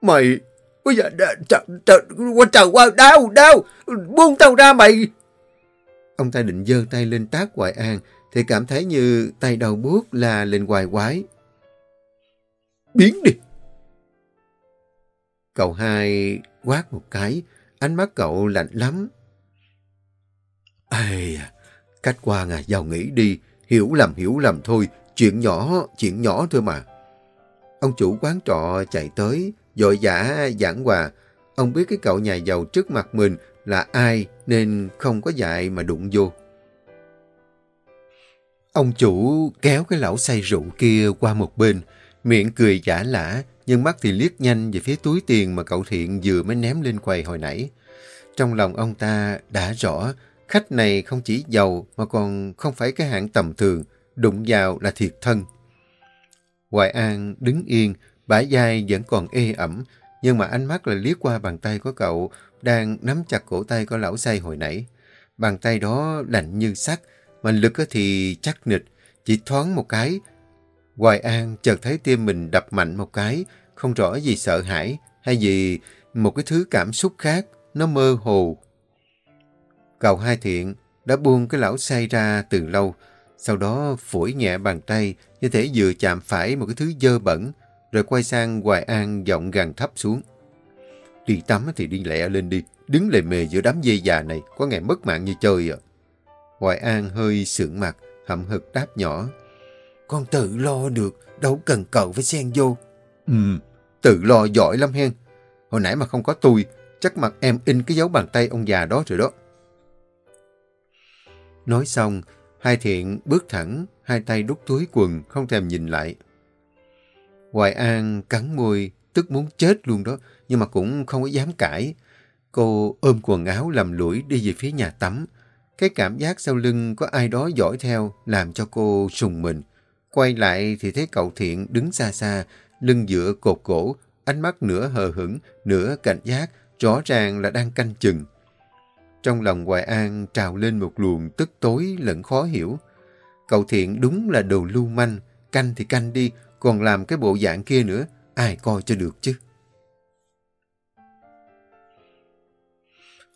Mày, bây giờ trời, trời, qua trời qua, đau, đau, buông tao ra mày. Ông ta định giơ tay lên tác Hoài An, thì cảm thấy như tay đầu buốt là lên hoài quái. Biến đi! Cậu hai quát một cái, ánh mắt cậu lạnh lắm. Ê, cách qua à, giàu nghĩ đi, hiểu lầm hiểu lầm thôi, chuyện nhỏ, chuyện nhỏ thôi mà. Ông chủ quán trọ chạy tới, dội giả giảng hòa. Ông biết cái cậu nhà giàu trước mặt mình là ai nên không có dạy mà đụng vô. Ông chủ kéo cái lão say rượu kia qua một bên, miệng cười giả lả, nhưng mắt thì liếc nhanh về phía túi tiền mà cậu Thiện vừa mới ném lên quầy hồi nãy. Trong lòng ông ta đã rõ, khách này không chỉ giàu mà còn không phải cái hạng tầm thường, đụng vào là thiệt thân. Hoài An đứng yên, bả vai vẫn còn ê ẩm, nhưng mà ánh mắt lại liếc qua bàn tay của cậu đang nắm chặt cổ tay của lão say hồi nãy. Bàn tay đó lạnh như sắt, mà lực thì chắc nịch, chỉ thoáng một cái. Hoài An chợt thấy tim mình đập mạnh một cái, không rõ gì sợ hãi hay gì một cái thứ cảm xúc khác, nó mơ hồ. Cậu hai thiện đã buông cái lão say ra từ lâu, sau đó phủi nhẹ bàn tay như thể vừa chạm phải một cái thứ dơ bẩn, rồi quay sang Hoài An giọng gằn thấp xuống. Đi tắm thì đi lẹ lên đi, đứng lề mề giữa đám dây già này, có ngày mất mạng như chơi à. Hoài An hơi sượng mặt, hậm hực đáp nhỏ. Con tự lo được, đâu cần cậu phải xen vô. Ừ, tự lo giỏi lắm hen. Hồi nãy mà không có tôi, chắc mặt em in cái dấu bàn tay ông già đó rồi đó. Nói xong, hai thiện bước thẳng, hai tay đút túi quần, không thèm nhìn lại. Hoài An cắn môi, tức muốn chết luôn đó, nhưng mà cũng không có dám cãi. Cô ôm quần áo làm lũi đi về phía nhà tắm. Cái cảm giác sau lưng có ai đó dõi theo làm cho cô sùng mình. Quay lại thì thấy cậu Thiện đứng xa xa, lưng dựa cột gỗ, ánh mắt nửa hờ hững, nửa cảnh giác, rõ ràng là đang canh chừng. Trong lòng Hoài An trào lên một luồng tức tối lẫn khó hiểu. Cậu Thiện đúng là đồ lưu manh, canh thì canh đi, còn làm cái bộ dạng kia nữa, ai coi cho được chứ.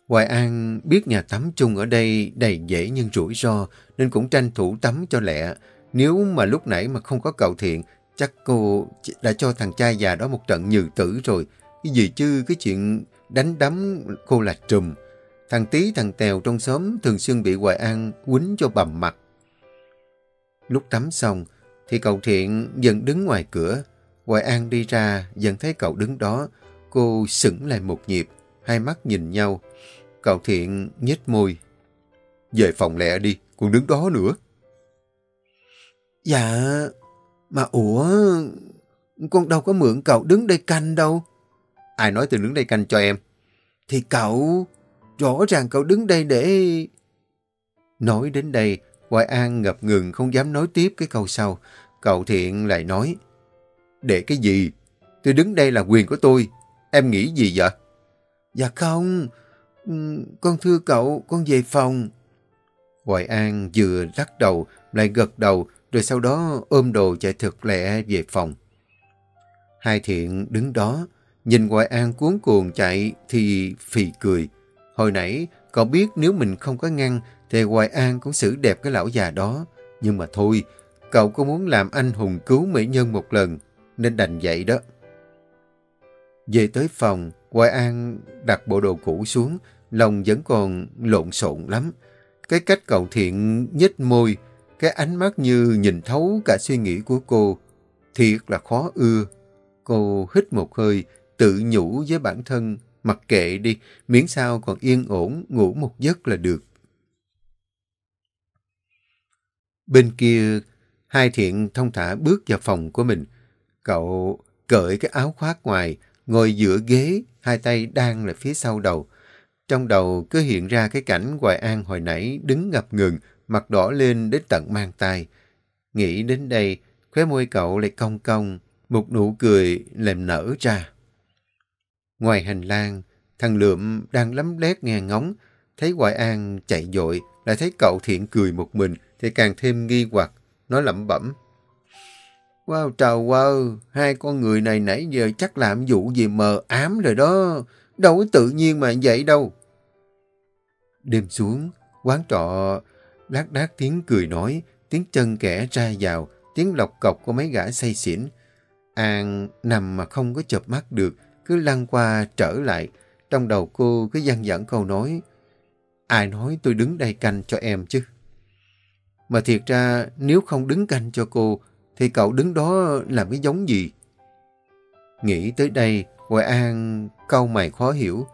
Hoài An biết nhà tắm chung ở đây đầy dễ nhưng rủi ro, nên cũng tranh thủ tắm cho lẹ. Nếu mà lúc nãy mà không có cậu thiện, chắc cô đã cho thằng trai già đó một trận nhừ tử rồi. Cái gì chứ cái chuyện đánh đấm cô là trùm. Thằng tí thằng tèo trong xóm thường xuyên bị Hoài An quýnh cho bầm mặt. Lúc tắm xong, thì cậu thiện dần đứng ngoài cửa. Hoài An đi ra, dần thấy cậu đứng đó. Cô sững lại một nhịp, hai mắt nhìn nhau. Cậu thiện nhếch môi. Về phòng lẹ đi, còn đứng đó nữa. Dạ, mà ủa, con đâu có mượn cậu đứng đây canh đâu. Ai nói tôi đứng đây canh cho em? Thì cậu, rõ ràng cậu đứng đây để... Nói đến đây, Hoài An ngập ngừng không dám nói tiếp cái câu sau. Cậu thiện lại nói, để cái gì? Tôi đứng đây là quyền của tôi. Em nghĩ gì vậy? Dạ không, ừ, con thưa cậu, con về phòng. Hoài An vừa lắc đầu, lại gật đầu, rồi sau đó ôm đồ chạy thật lẹ về phòng. Hai thiện đứng đó, nhìn Hoài An cuốn cuồng chạy thì phì cười. Hồi nãy, cậu biết nếu mình không có ngăn, thì Hoài An cũng xử đẹp cái lão già đó. Nhưng mà thôi, cậu có muốn làm anh hùng cứu mỹ nhân một lần, nên đành vậy đó. Về tới phòng, Hoài An đặt bộ đồ cũ xuống, lòng vẫn còn lộn xộn lắm. Cái cách cậu thiện nhếch môi, cái ánh mắt như nhìn thấu cả suy nghĩ của cô, thiệt là khó ưa. Cô hít một hơi, tự nhủ với bản thân, mặc kệ đi, miễn sao còn yên ổn, ngủ một giấc là được. Bên kia, hai thiện thông thả bước vào phòng của mình. Cậu cởi cái áo khoác ngoài, ngồi giữa ghế, hai tay đang là phía sau đầu. Trong đầu cứ hiện ra cái cảnh Hoài An hồi nãy đứng ngập ngừng mặt đỏ lên đến tận mang tay. Nghĩ đến đây, khóe môi cậu lại cong cong, một nụ cười lèm nở ra. Ngoài hành lang, thằng Lượm đang lấm lét nghe ngóng, thấy Hoài An chạy dội, lại thấy cậu thiện cười một mình thì càng thêm nghi hoặc, nó lẩm bẩm. Wow, trời wow, hai con người này nãy giờ chắc làm vụ gì mờ ám rồi đó, đâu có tự nhiên mà vậy đâu. Đêm xuống, quán trọ lát đác tiếng cười nói, tiếng chân kẻ ra vào, tiếng lọc cọc của mấy gã say xỉn. An nằm mà không có chợp mắt được, cứ lăn qua trở lại. Trong đầu cô cứ dằn dẫn câu nói, ai nói tôi đứng đây canh cho em chứ? Mà thiệt ra nếu không đứng canh cho cô, thì cậu đứng đó làm cái giống gì? Nghĩ tới đây, Hoài An câu mày khó hiểu.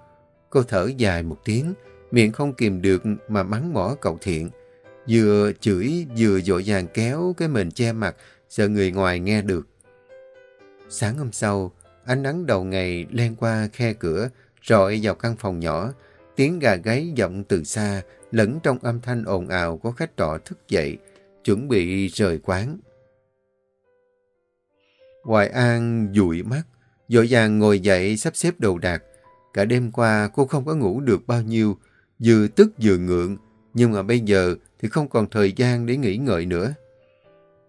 Cô thở dài một tiếng, miệng không kìm được mà mắng mỏ cậu thiện. Vừa chửi vừa dội vàng kéo cái mền che mặt, sợ người ngoài nghe được. Sáng hôm sau, ánh nắng đầu ngày len qua khe cửa, rọi vào căn phòng nhỏ. Tiếng gà gáy vọng từ xa, lẫn trong âm thanh ồn ào của khách trọ thức dậy, chuẩn bị rời quán. Hoài An dụi mắt, dội vàng ngồi dậy sắp xếp đồ đạc. Cả đêm qua cô không có ngủ được bao nhiêu, vừa tức vừa ngượng, nhưng mà bây giờ thì không còn thời gian để nghỉ ngợi nữa.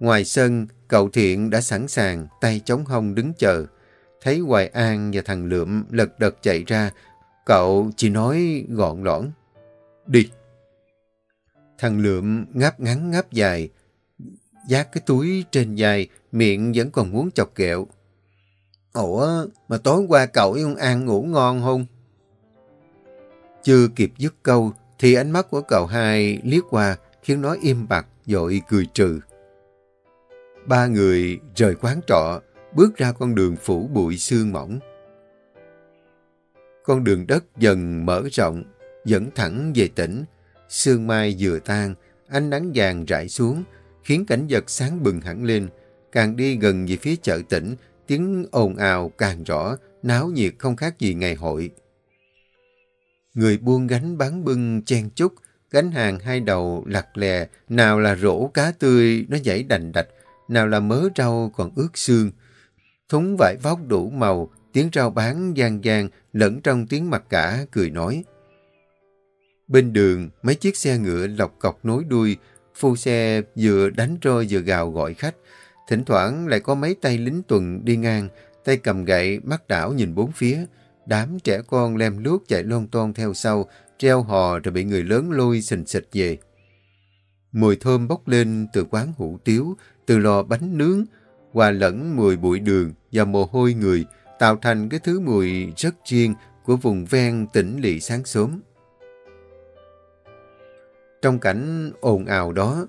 Ngoài sân, cậu Thiện đã sẵn sàng, tay chống hông đứng chờ. Thấy Hoài An và thằng Lượm lật đật chạy ra, cậu chỉ nói gọn lõn. Đi! Thằng Lượm ngáp ngắn ngáp dài, giác cái túi trên dài, miệng vẫn còn muốn chọc kẹo. Ủa, mà tối qua cậu với ông An ngủ ngon không? Chưa kịp dứt câu, thì ánh mắt của cậu hai liếc qua, khiến nó im bặt, dội cười trừ. Ba người rời quán trọ, bước ra con đường phủ bụi sương mỏng. Con đường đất dần mở rộng, dẫn thẳng về tỉnh. Sương mai vừa tan, ánh nắng vàng rải xuống, khiến cảnh vật sáng bừng hẳn lên. Càng đi gần về phía chợ tỉnh, tiếng ồn ào càng rõ, náo nhiệt không khác gì ngày hội. Người buôn gánh bán bưng chen chúc, gánh hàng hai đầu lặt lè, nào là rổ cá tươi nó dãy đành đạch, nào là mớ rau còn ướt xương. Thúng vải vóc đủ màu, tiếng rau bán gian gian lẫn trong tiếng mặt cả cười nói. Bên đường, mấy chiếc xe ngựa lọc cọc nối đuôi, phu xe vừa đánh roi vừa gào gọi khách. Thỉnh thoảng lại có mấy tay lính tuần đi ngang, tay cầm gậy, mắt đảo nhìn bốn phía. Đám trẻ con lem lướt chạy lon ton theo sau, treo hò rồi bị người lớn lôi xình xịch về. Mùi thơm bốc lên từ quán hủ tiếu, từ lò bánh nướng, hòa lẫn mùi bụi đường và mồ hôi người, tạo thành cái thứ mùi rất riêng của vùng ven tỉnh lỵ sáng sớm. Trong cảnh ồn ào đó,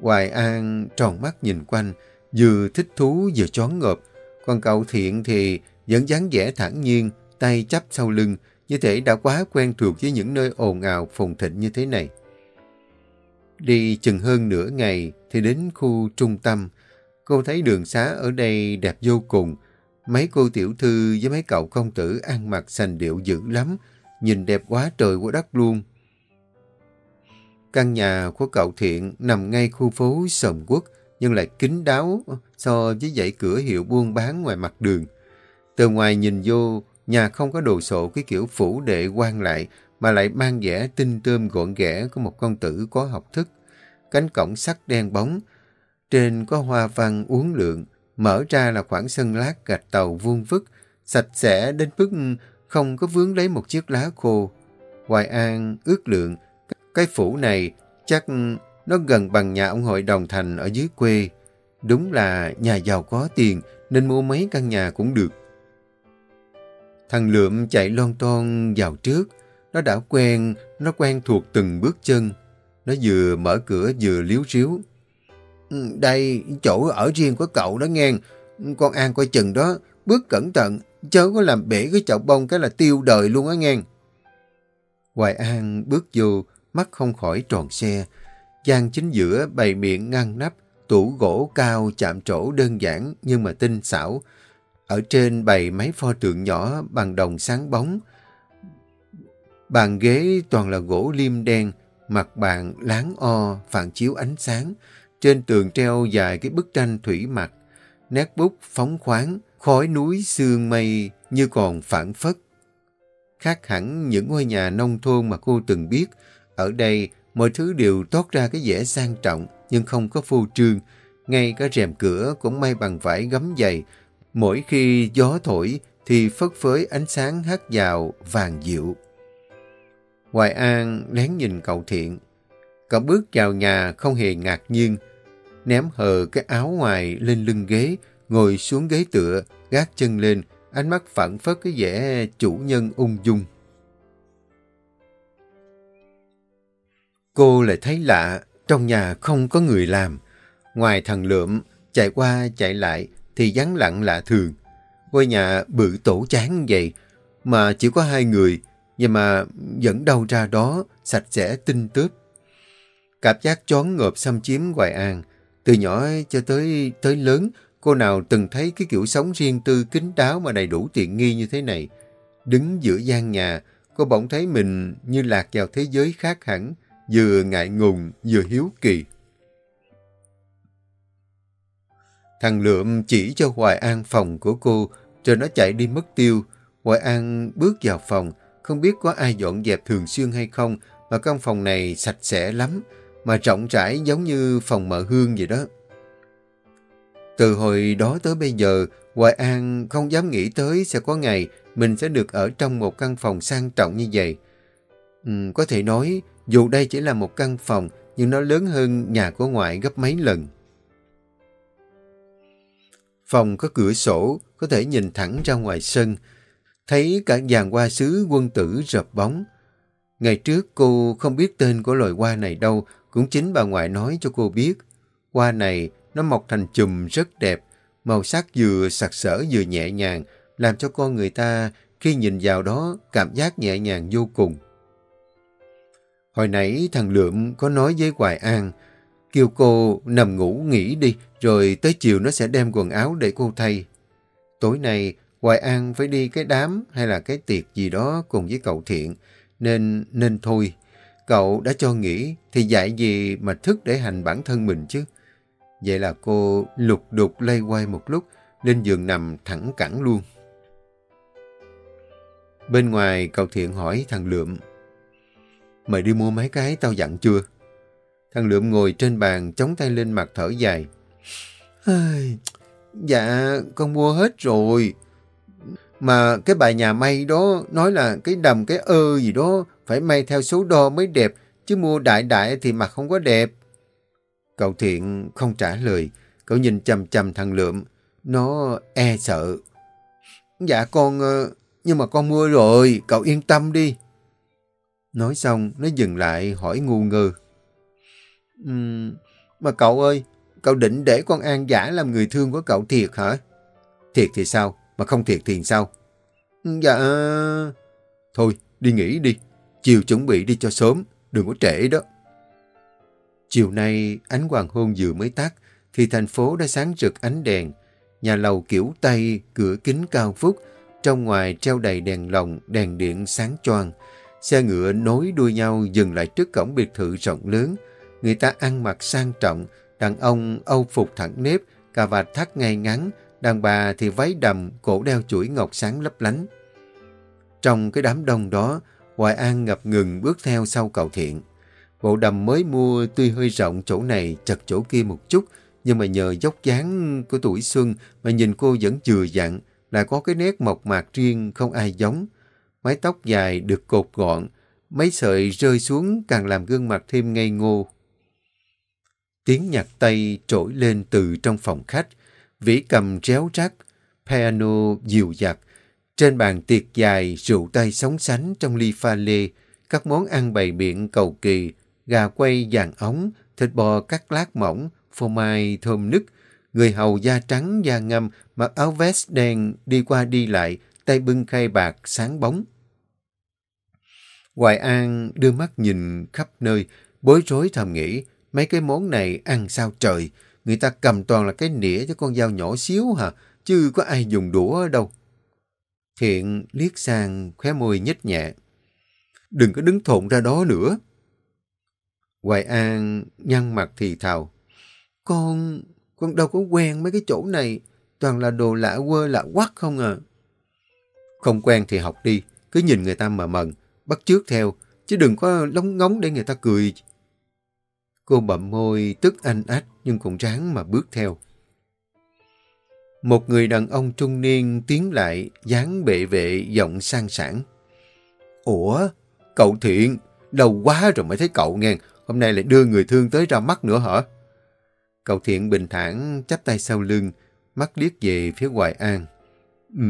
Hoài An tròn mắt nhìn quanh, vừa thích thú vừa chón ngợp, còn cậu Thiện thì vẫn dáng vẻ thản nhiên, tay chắp sau lưng, như thể đã quá quen thuộc với những nơi ồn ào phồn thịnh như thế này. Đi chừng hơn nửa ngày thì đến khu trung tâm. Cô thấy đường xá ở đây đẹp vô cùng. Mấy cô tiểu thư với mấy cậu công tử ăn mặc sành điệu dữ lắm. Nhìn đẹp quá trời quá đất luôn. Căn nhà của cậu Thiện nằm ngay khu phố Sầm Quốc nhưng lại kín đáo so với dãy cửa hiệu buôn bán ngoài mặt đường. Từ ngoài nhìn vô, nhà không có đồ sộ cái kiểu phủ đệ quan lại mà lại mang vẻ tinh tươm gọn ghẽ của một con tử có học thức. Cánh cổng sắt đen bóng, trên có hoa văn uốn lượn, mở ra là khoảng sân lát gạch tàu vuông vức, sạch sẽ đến mức không có vướng lấy một chiếc lá khô. Hoài An ước lượng, cái phủ này chắc nó gần bằng nhà ông hội đồng thành ở dưới quê. Đúng là nhà giàu có tiền nên mua mấy căn nhà cũng được. Thằng Lượm chạy lon ton vào trước. Nó đã quen, nó quen thuộc từng bước chân. Nó vừa mở cửa vừa liếu riếu. Ừ, đây, chỗ ở riêng của cậu đó nghe. Con An coi chừng đó, bước cẩn thận, chớ có làm bể cái chậu bông cái là tiêu đời luôn á nghe. Hoài An bước vô, mắt không khỏi tròn xe. gian chính giữa bày miệng ngăn nắp, tủ gỗ cao chạm trổ đơn giản nhưng mà tinh xảo. Ở trên bày mấy pho tượng nhỏ bằng đồng sáng bóng. Bàn ghế toàn là gỗ liêm đen, mặt bàn láng o, phản chiếu ánh sáng. Trên tường treo dài cái bức tranh thủy mặc, nét bút phóng khoáng, khói núi sương mây như còn phản phất. Khác hẳn những ngôi nhà nông thôn mà cô từng biết, ở đây mọi thứ đều toát ra cái vẻ sang trọng nhưng không có phô trương. Ngay cả rèm cửa cũng may bằng vải gấm dày. Mỗi khi gió thổi thì phất phới ánh sáng hắt vào vàng dịu. Hoài An lén nhìn cậu thiện. Cậu bước vào nhà không hề ngạc nhiên. Ném hờ cái áo ngoài lên lưng ghế, ngồi xuống ghế tựa, gác chân lên, ánh mắt phản phất cái vẻ chủ nhân ung dung. Cô lại thấy lạ, trong nhà không có người làm. Ngoài thằng Lượm, chạy qua chạy lại thì vắng lặng lạ thường. Ngôi nhà bự tổ chán vậy, mà chỉ có hai người, nhưng mà vẫn đâu ra đó, sạch sẽ tinh tớp. Cảm giác chón ngợp xâm chiếm Hoài An. Từ nhỏ cho tới tới lớn, cô nào từng thấy cái kiểu sống riêng tư kín đáo mà đầy đủ tiện nghi như thế này. Đứng giữa gian nhà, cô bỗng thấy mình như lạc vào thế giới khác hẳn, vừa ngại ngùng, vừa hiếu kỳ. Thằng Lượm chỉ cho Hoài An phòng của cô, rồi nó chạy đi mất tiêu. Hoài An bước vào phòng, không biết có ai dọn dẹp thường xuyên hay không, mà căn phòng này sạch sẽ lắm, mà rộng rãi giống như phòng mợ hương vậy đó. Từ hồi đó tới bây giờ, Hoài An không dám nghĩ tới sẽ có ngày mình sẽ được ở trong một căn phòng sang trọng như vậy. Ừ, có thể nói, dù đây chỉ là một căn phòng, nhưng nó lớn hơn nhà của ngoại gấp mấy lần. Phòng có cửa sổ, có thể nhìn thẳng ra ngoài sân, thấy cả dàn hoa sứ quân tử rợp bóng. Ngày trước cô không biết tên của loài hoa này đâu, cũng chính bà ngoại nói cho cô biết. Hoa này nó mọc thành chùm rất đẹp, màu sắc vừa sặc sỡ vừa nhẹ nhàng, làm cho con người ta khi nhìn vào đó cảm giác nhẹ nhàng vô cùng. Hồi nãy thằng Lượm có nói với Hoài An, kêu cô nằm ngủ nghỉ đi, rồi tới chiều nó sẽ đem quần áo để cô thay. Tối nay, Hoài An phải đi cái đám hay là cái tiệc gì đó cùng với cậu Thiện, nên nên thôi. Cậu đã cho nghỉ thì dạy gì mà thức để hành bản thân mình chứ. Vậy là cô lục đục lay quay một lúc, lên giường nằm thẳng cẳng luôn. Bên ngoài cậu Thiện hỏi thằng Lượm, Mày đi mua mấy cái tao dặn chưa? Thằng Lượm ngồi trên bàn, chống tay lên mặt thở dài. Dạ, con mua hết rồi. Mà cái bài nhà may đó nói là cái đầm cái ơ gì đó phải may theo số đo mới đẹp, chứ mua đại đại thì mặt không có đẹp. Cậu Thiện không trả lời, cậu nhìn chầm chầm thằng Lượm, nó e sợ. Dạ con, ờ, nhưng mà con mua rồi, cậu yên tâm đi. Nói xong, nó dừng lại hỏi ngu ngơ. Uhm, mà cậu ơi, cậu định để con An giả làm người thương của cậu thiệt hả? Thiệt thì sao? Mà không thiệt thì sao? Dạ... Ờ. Thôi, đi nghỉ đi. Chiều chuẩn bị đi cho sớm, đừng có trễ đó. Chiều nay, ánh hoàng hôn vừa mới tắt, thì thành phố đã sáng rực ánh đèn. Nhà lầu kiểu Tây, cửa kính cao phúc, trong ngoài treo đầy đèn lồng, đèn điện sáng choang. Xe ngựa nối đuôi nhau dừng lại trước cổng biệt thự rộng lớn. Người ta ăn mặc sang trọng, đàn ông âu phục thẳng nếp, cà vạt thắt ngay ngắn, đàn bà thì váy đầm, cổ đeo chuỗi ngọc sáng lấp lánh. Trong cái đám đông đó, Hoài An ngập ngừng bước theo sau cầu thiện. Bộ đầm mới mua tuy hơi rộng chỗ này chật chỗ kia một chút, nhưng mà nhờ dốc dáng của tuổi xuân mà nhìn cô vẫn vừa dặn, là có cái nét mộc mạc riêng không ai giống. Mái tóc dài được cột gọn, mấy sợi rơi xuống càng làm gương mặt thêm ngây ngô. Tiếng nhạc Tây trỗi lên từ trong phòng khách, vĩ cầm réo rắc, piano dịu dặt. Trên bàn tiệc dài, rượu tay sóng sánh trong ly pha lê, các món ăn bày biện cầu kỳ, gà quay vàng ống, thịt bò cắt lát mỏng, phô mai thơm nức. Người hầu da trắng da ngâm, mặc áo vest đen đi qua đi lại, tay bưng khay bạc sáng bóng. Hoài An đưa mắt nhìn khắp nơi, bối rối thầm nghĩ, mấy cái món này ăn sao trời, người ta cầm toàn là cái nĩa cho con dao nhỏ xíu hả, chứ có ai dùng đũa đâu. Thiện liếc sang khóe môi nhếch nhẹ. Đừng có đứng thộn ra đó nữa. Hoài An nhăn mặt thì thào. Con, con đâu có quen mấy cái chỗ này, toàn là đồ lạ quơ lạ quắc không à. Không quen thì học đi, cứ nhìn người ta mà mần, bắt chước theo, chứ đừng có lóng ngóng để người ta cười. Cô bậm môi, tức anh ách nhưng cũng ráng mà bước theo. Một người đàn ông trung niên tiến lại, dáng bệ vệ, giọng sang sảng. Ủa, cậu Thiện, đầu quá rồi mới thấy cậu nghe, hôm nay lại đưa người thương tới ra mắt nữa hả? Cậu Thiện bình thản chắp tay sau lưng, mắt liếc về phía Hoài An. Ừ,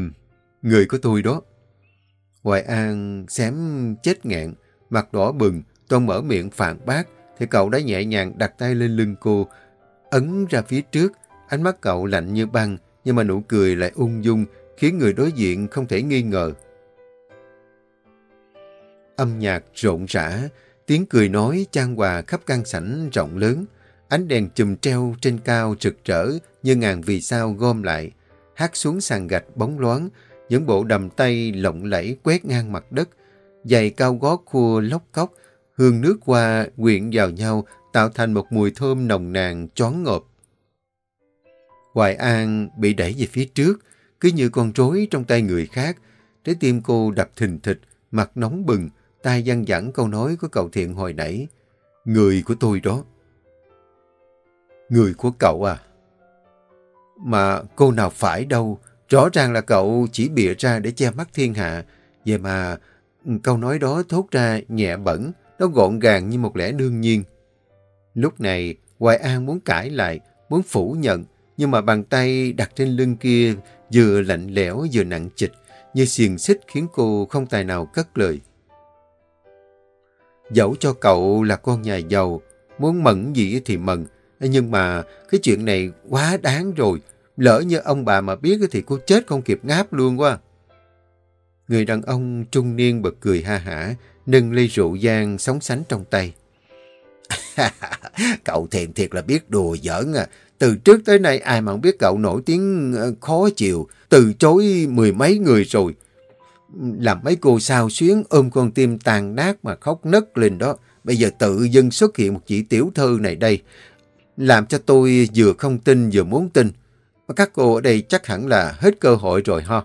người của tôi đó. Hoài An xém chết ngẹn, mặt đỏ bừng, toan mở miệng phản bác, thì cậu đã nhẹ nhàng đặt tay lên lưng cô, ấn ra phía trước, ánh mắt cậu lạnh như băng, nhưng mà nụ cười lại ung dung, khiến người đối diện không thể nghi ngờ. Âm nhạc rộn rã, tiếng cười nói chan hòa khắp căn sảnh rộng lớn, ánh đèn chùm treo trên cao rực rỡ như ngàn vì sao gom lại, hát xuống sàn gạch bóng loáng, những bộ đầm tay lộng lẫy quét ngang mặt đất, giày cao gót khua lóc cốc, hương nước hoa quyện vào nhau tạo thành một mùi thơm nồng nàn choáng ngợp. Hoài An bị đẩy về phía trước, cứ như con rối trong tay người khác. Trái tim cô đập thình thịch, mặt nóng bừng, tai văng vẳng câu nói của cậu thiện hồi nãy. Người của tôi đó. Người của cậu à? Mà cô nào phải đâu, rõ ràng là cậu chỉ bịa ra để che mắt thiên hạ. Vậy mà ừ, câu nói đó thốt ra nhẹ bẩn, nó gọn gàng như một lẽ đương nhiên. Lúc này, Hoài An muốn cãi lại, muốn phủ nhận, nhưng mà bàn tay đặt trên lưng kia vừa lạnh lẽo vừa nặng trịch, như xiềng xích khiến cô không tài nào cất lời. Dẫu cho cậu là con nhà giàu, muốn mận gì thì mận, nhưng mà cái chuyện này quá đáng rồi. Lỡ như ông bà mà biết thì cô chết không kịp ngáp luôn quá. Người đàn ông trung niên bật cười ha hả, nâng ly rượu giang sóng sánh trong tay. *laughs* cậu thiện thiệt là biết đùa giỡn à. Từ trước tới nay ai mà không biết cậu nổi tiếng ờ, khó chịu, từ chối mười mấy người rồi. Làm mấy cô sao xuyến ôm con tim tàn nát mà khóc nấc lên đó. Bây giờ tự dưng xuất hiện một chị tiểu thư này đây. Làm cho tôi vừa không tin vừa muốn tin. Mà các cô ở đây chắc hẳn là hết cơ hội rồi ha.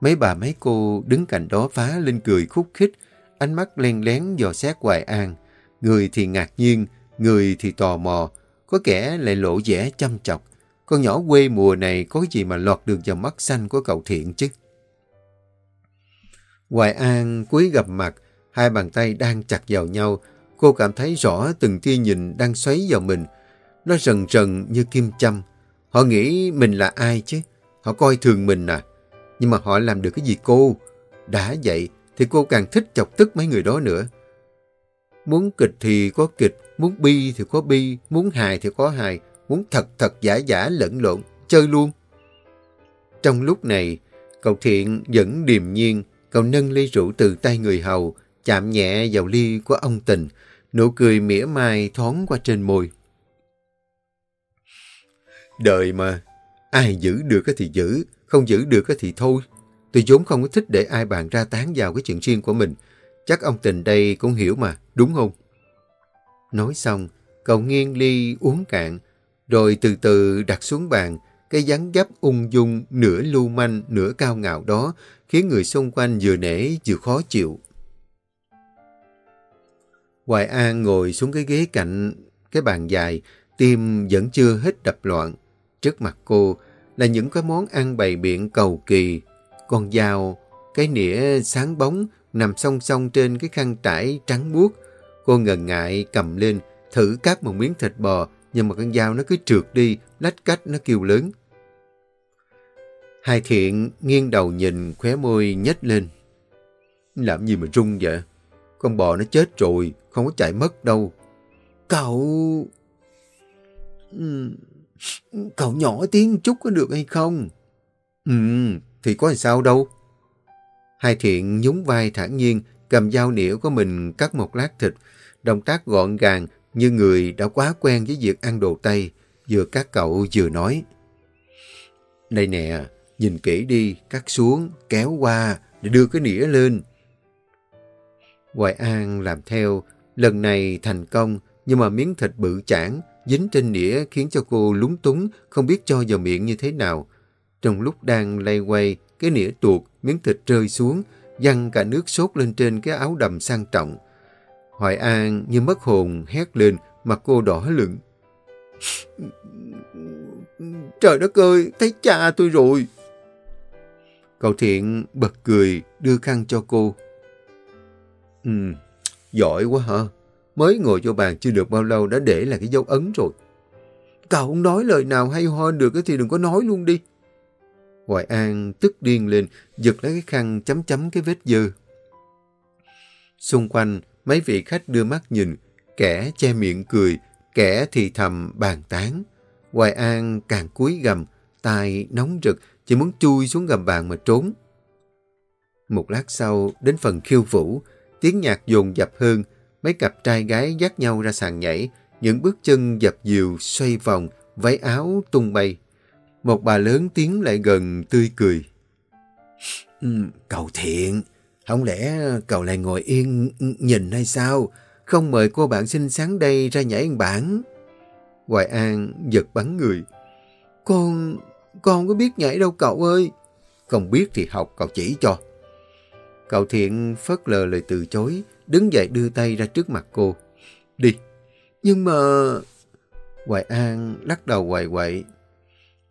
Mấy bà mấy cô đứng cạnh đó phá lên cười khúc khích, ánh mắt len lén dò xét Hoài An. Người thì ngạc nhiên, người thì tò mò, có kẻ lại lộ vẻ chăm chọc. Con nhỏ quê mùa này có gì mà lọt được vào mắt xanh của cậu thiện chứ? Hoài An cúi gặp mặt, hai bàn tay đang chặt vào nhau. Cô cảm thấy rõ từng tia nhìn đang xoáy vào mình. Nó rần rần như kim châm. Họ nghĩ mình là ai chứ? Họ coi thường mình à? Nhưng mà họ làm được cái gì cô? Đã vậy thì cô càng thích chọc tức mấy người đó nữa. Muốn kịch thì có kịch, muốn bi thì có bi, muốn hài thì có hài, muốn thật thật giả giả lẫn lộn, chơi luôn. Trong lúc này, cậu Thiện vẫn điềm nhiên, cậu nâng ly rượu từ tay người hầu, chạm nhẹ vào ly của ông Tình, nụ cười mỉa mai thoáng qua trên môi. Đời mà, ai giữ được thì giữ, không giữ được thì thôi. Tôi vốn không có thích để ai bàn ra tán vào cái chuyện riêng của mình. Chắc ông Tình đây cũng hiểu mà, đúng không? Nói xong, cậu nghiêng ly uống cạn, rồi từ từ đặt xuống bàn, cái dáng dấp ung dung, nửa lưu manh, nửa cao ngạo đó, khiến người xung quanh vừa nể vừa khó chịu. Hoài An ngồi xuống cái ghế cạnh cái bàn dài, tim vẫn chưa hết đập loạn. Trước mặt cô là những cái món ăn bày biện cầu kỳ, con dao, cái nĩa sáng bóng nằm song song trên cái khăn trải trắng buốt. Cô ngần ngại cầm lên, thử cắt một miếng thịt bò, nhưng mà con dao nó cứ trượt đi, lách cách nó kêu lớn. Hai thiện nghiêng đầu nhìn, khóe môi nhếch lên. Làm gì mà rung vậy? Con bò nó chết rồi, không có chạy mất đâu. Cậu... Ừ, cậu nhỏ tiếng chút có được hay không? Ừ, thì có sao đâu. Hai thiện nhún vai thản nhiên, cầm dao nĩa của mình cắt một lát thịt, động tác gọn gàng như người đã quá quen với việc ăn đồ Tây, vừa cắt cậu vừa nói. Đây nè, nhìn kỹ đi, cắt xuống, kéo qua, để đưa cái nĩa lên. Hoài An làm theo, Lần này thành công, nhưng mà miếng thịt bự chản dính trên đĩa khiến cho cô lúng túng, không biết cho vào miệng như thế nào. Trong lúc đang lay quay, cái nĩa tuột, miếng thịt rơi xuống, văng cả nước sốt lên trên cái áo đầm sang trọng. Hoài An như mất hồn hét lên, mặt cô đỏ lửng. Trời đất ơi, thấy cha tôi rồi. Cậu Thiện bật cười, đưa khăn cho cô. Ừ, giỏi quá hả? Mới ngồi vô bàn chưa được bao lâu đã để là cái dấu ấn rồi. Cậu không nói lời nào hay ho được thì đừng có nói luôn đi. Hoài An tức điên lên, giật lấy cái khăn chấm chấm cái vết dơ. Xung quanh, mấy vị khách đưa mắt nhìn, kẻ che miệng cười, kẻ thì thầm bàn tán. Hoài An càng cúi gầm, tai nóng rực, chỉ muốn chui xuống gầm bàn mà trốn. Một lát sau, đến phần khiêu vũ, tiếng nhạc dồn dập hơn, mấy cặp trai gái dắt nhau ra sàn nhảy, những bước chân dập dìu xoay vòng, váy áo tung bay. Một bà lớn tiến lại gần tươi cười. Ừ, cậu thiện, không lẽ cậu lại ngồi yên nhìn hay sao? Không mời cô bạn xinh xắn đây ra nhảy bản. Hoài An giật bắn người. Con, con có biết nhảy đâu cậu ơi. Không biết thì học cậu chỉ cho. Cậu thiện phớt lờ lời từ chối, đứng dậy đưa tay ra trước mặt cô. Đi. Nhưng mà... Hoài An lắc đầu hoài quậy.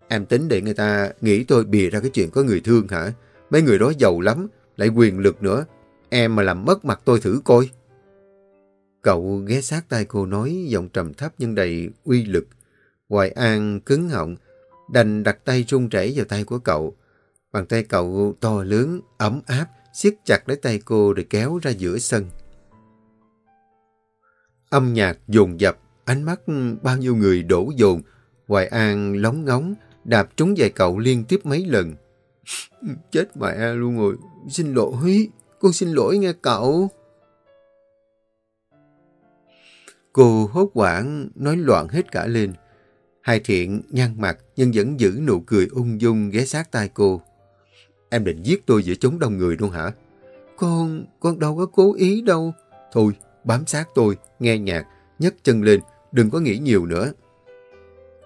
Em tính để người ta nghĩ tôi bịa ra cái chuyện có người thương hả? Mấy người đó giàu lắm, lại quyền lực nữa. Em mà làm mất mặt tôi thử coi. Cậu ghé sát tay cô nói giọng trầm thấp nhưng đầy uy lực. Hoài An cứng họng, đành đặt tay run rẩy vào tay của cậu. Bàn tay cậu to lớn, ấm áp, siết chặt lấy tay cô rồi kéo ra giữa sân. Âm nhạc dồn dập, ánh mắt bao nhiêu người đổ dồn. Hoài An lóng ngóng, đạp trúng giày cậu liên tiếp mấy lần. *laughs* Chết mẹ luôn rồi, xin lỗi, con xin lỗi nghe cậu. Cô hốt quảng, nói loạn hết cả lên. Hai thiện nhăn mặt nhưng vẫn giữ nụ cười ung dung ghé sát tai cô. Em định giết tôi giữa chống đông người luôn hả? Con, con đâu có cố ý đâu. Thôi, bám sát tôi, nghe nhạc, nhấc chân lên, đừng có nghĩ nhiều nữa.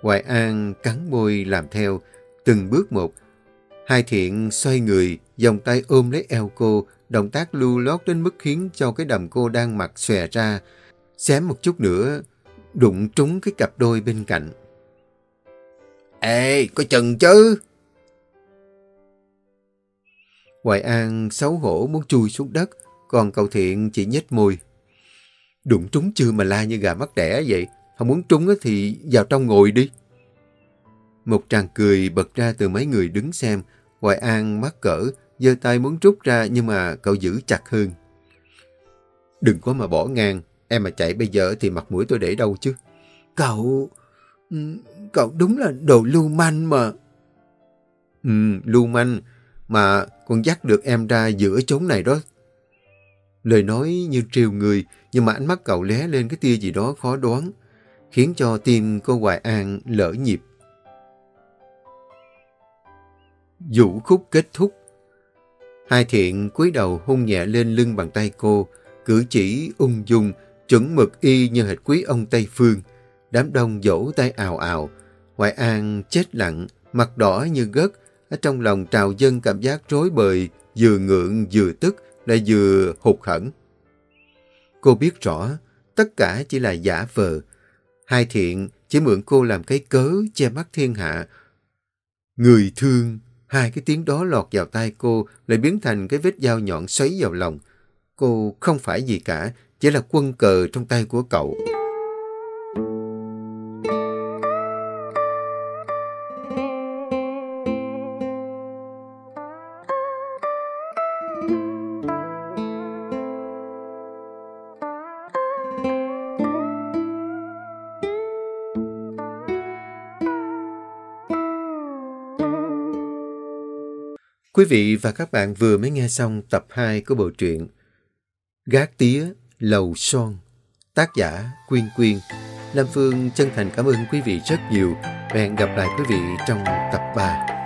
Hoài An cắn môi làm theo, từng bước một. Hai thiện xoay người, vòng tay ôm lấy eo cô, động tác lưu lót đến mức khiến cho cái đầm cô đang mặc xòe ra. Xém một chút nữa, đụng trúng cái cặp đôi bên cạnh. Ê, có chừng chứ! Hoài An xấu hổ muốn chui xuống đất, còn cậu thiện chỉ nhếch môi. Đụng trúng chưa mà la như gà mắt đẻ vậy. Không muốn trúng thì vào trong ngồi đi. Một tràng cười bật ra từ mấy người đứng xem. Hoài An mắc cỡ, giơ tay muốn rút ra nhưng mà cậu giữ chặt hơn. Đừng có mà bỏ ngang. Em mà chạy bây giờ thì mặt mũi tôi để đâu chứ. Cậu... Cậu đúng là đồ lưu manh mà. Ừ, lưu manh. Mà con dắt được em ra giữa chốn này đó. Lời nói như triều người, nhưng mà ánh mắt cậu lé lên cái tia gì đó khó đoán, khiến cho tim cô Hoài An lỡ nhịp. Vũ khúc kết thúc. Hai thiện cúi đầu hôn nhẹ lên lưng bàn tay cô, cử chỉ ung dung, chuẩn mực y như hệt quý ông Tây Phương. Đám đông vỗ tay ào ào. Hoài An chết lặng, mặt đỏ như gất, ở trong lòng trào dân cảm giác rối bời, vừa ngượng vừa tức, lại vừa hụt hẫng. Cô biết rõ, tất cả chỉ là giả vờ. Hai thiện chỉ mượn cô làm cái cớ che mắt thiên hạ. Người thương, hai cái tiếng đó lọt vào tai cô lại biến thành cái vết dao nhọn xoáy vào lòng. Cô không phải gì cả, chỉ là quân cờ trong tay của cậu. Quý vị và các bạn vừa mới nghe xong tập 2 của bộ truyện Gác tía, lầu son, tác giả Quyên Quyên. Lam Phương chân thành cảm ơn quý vị rất nhiều hẹn gặp lại quý vị trong tập 3.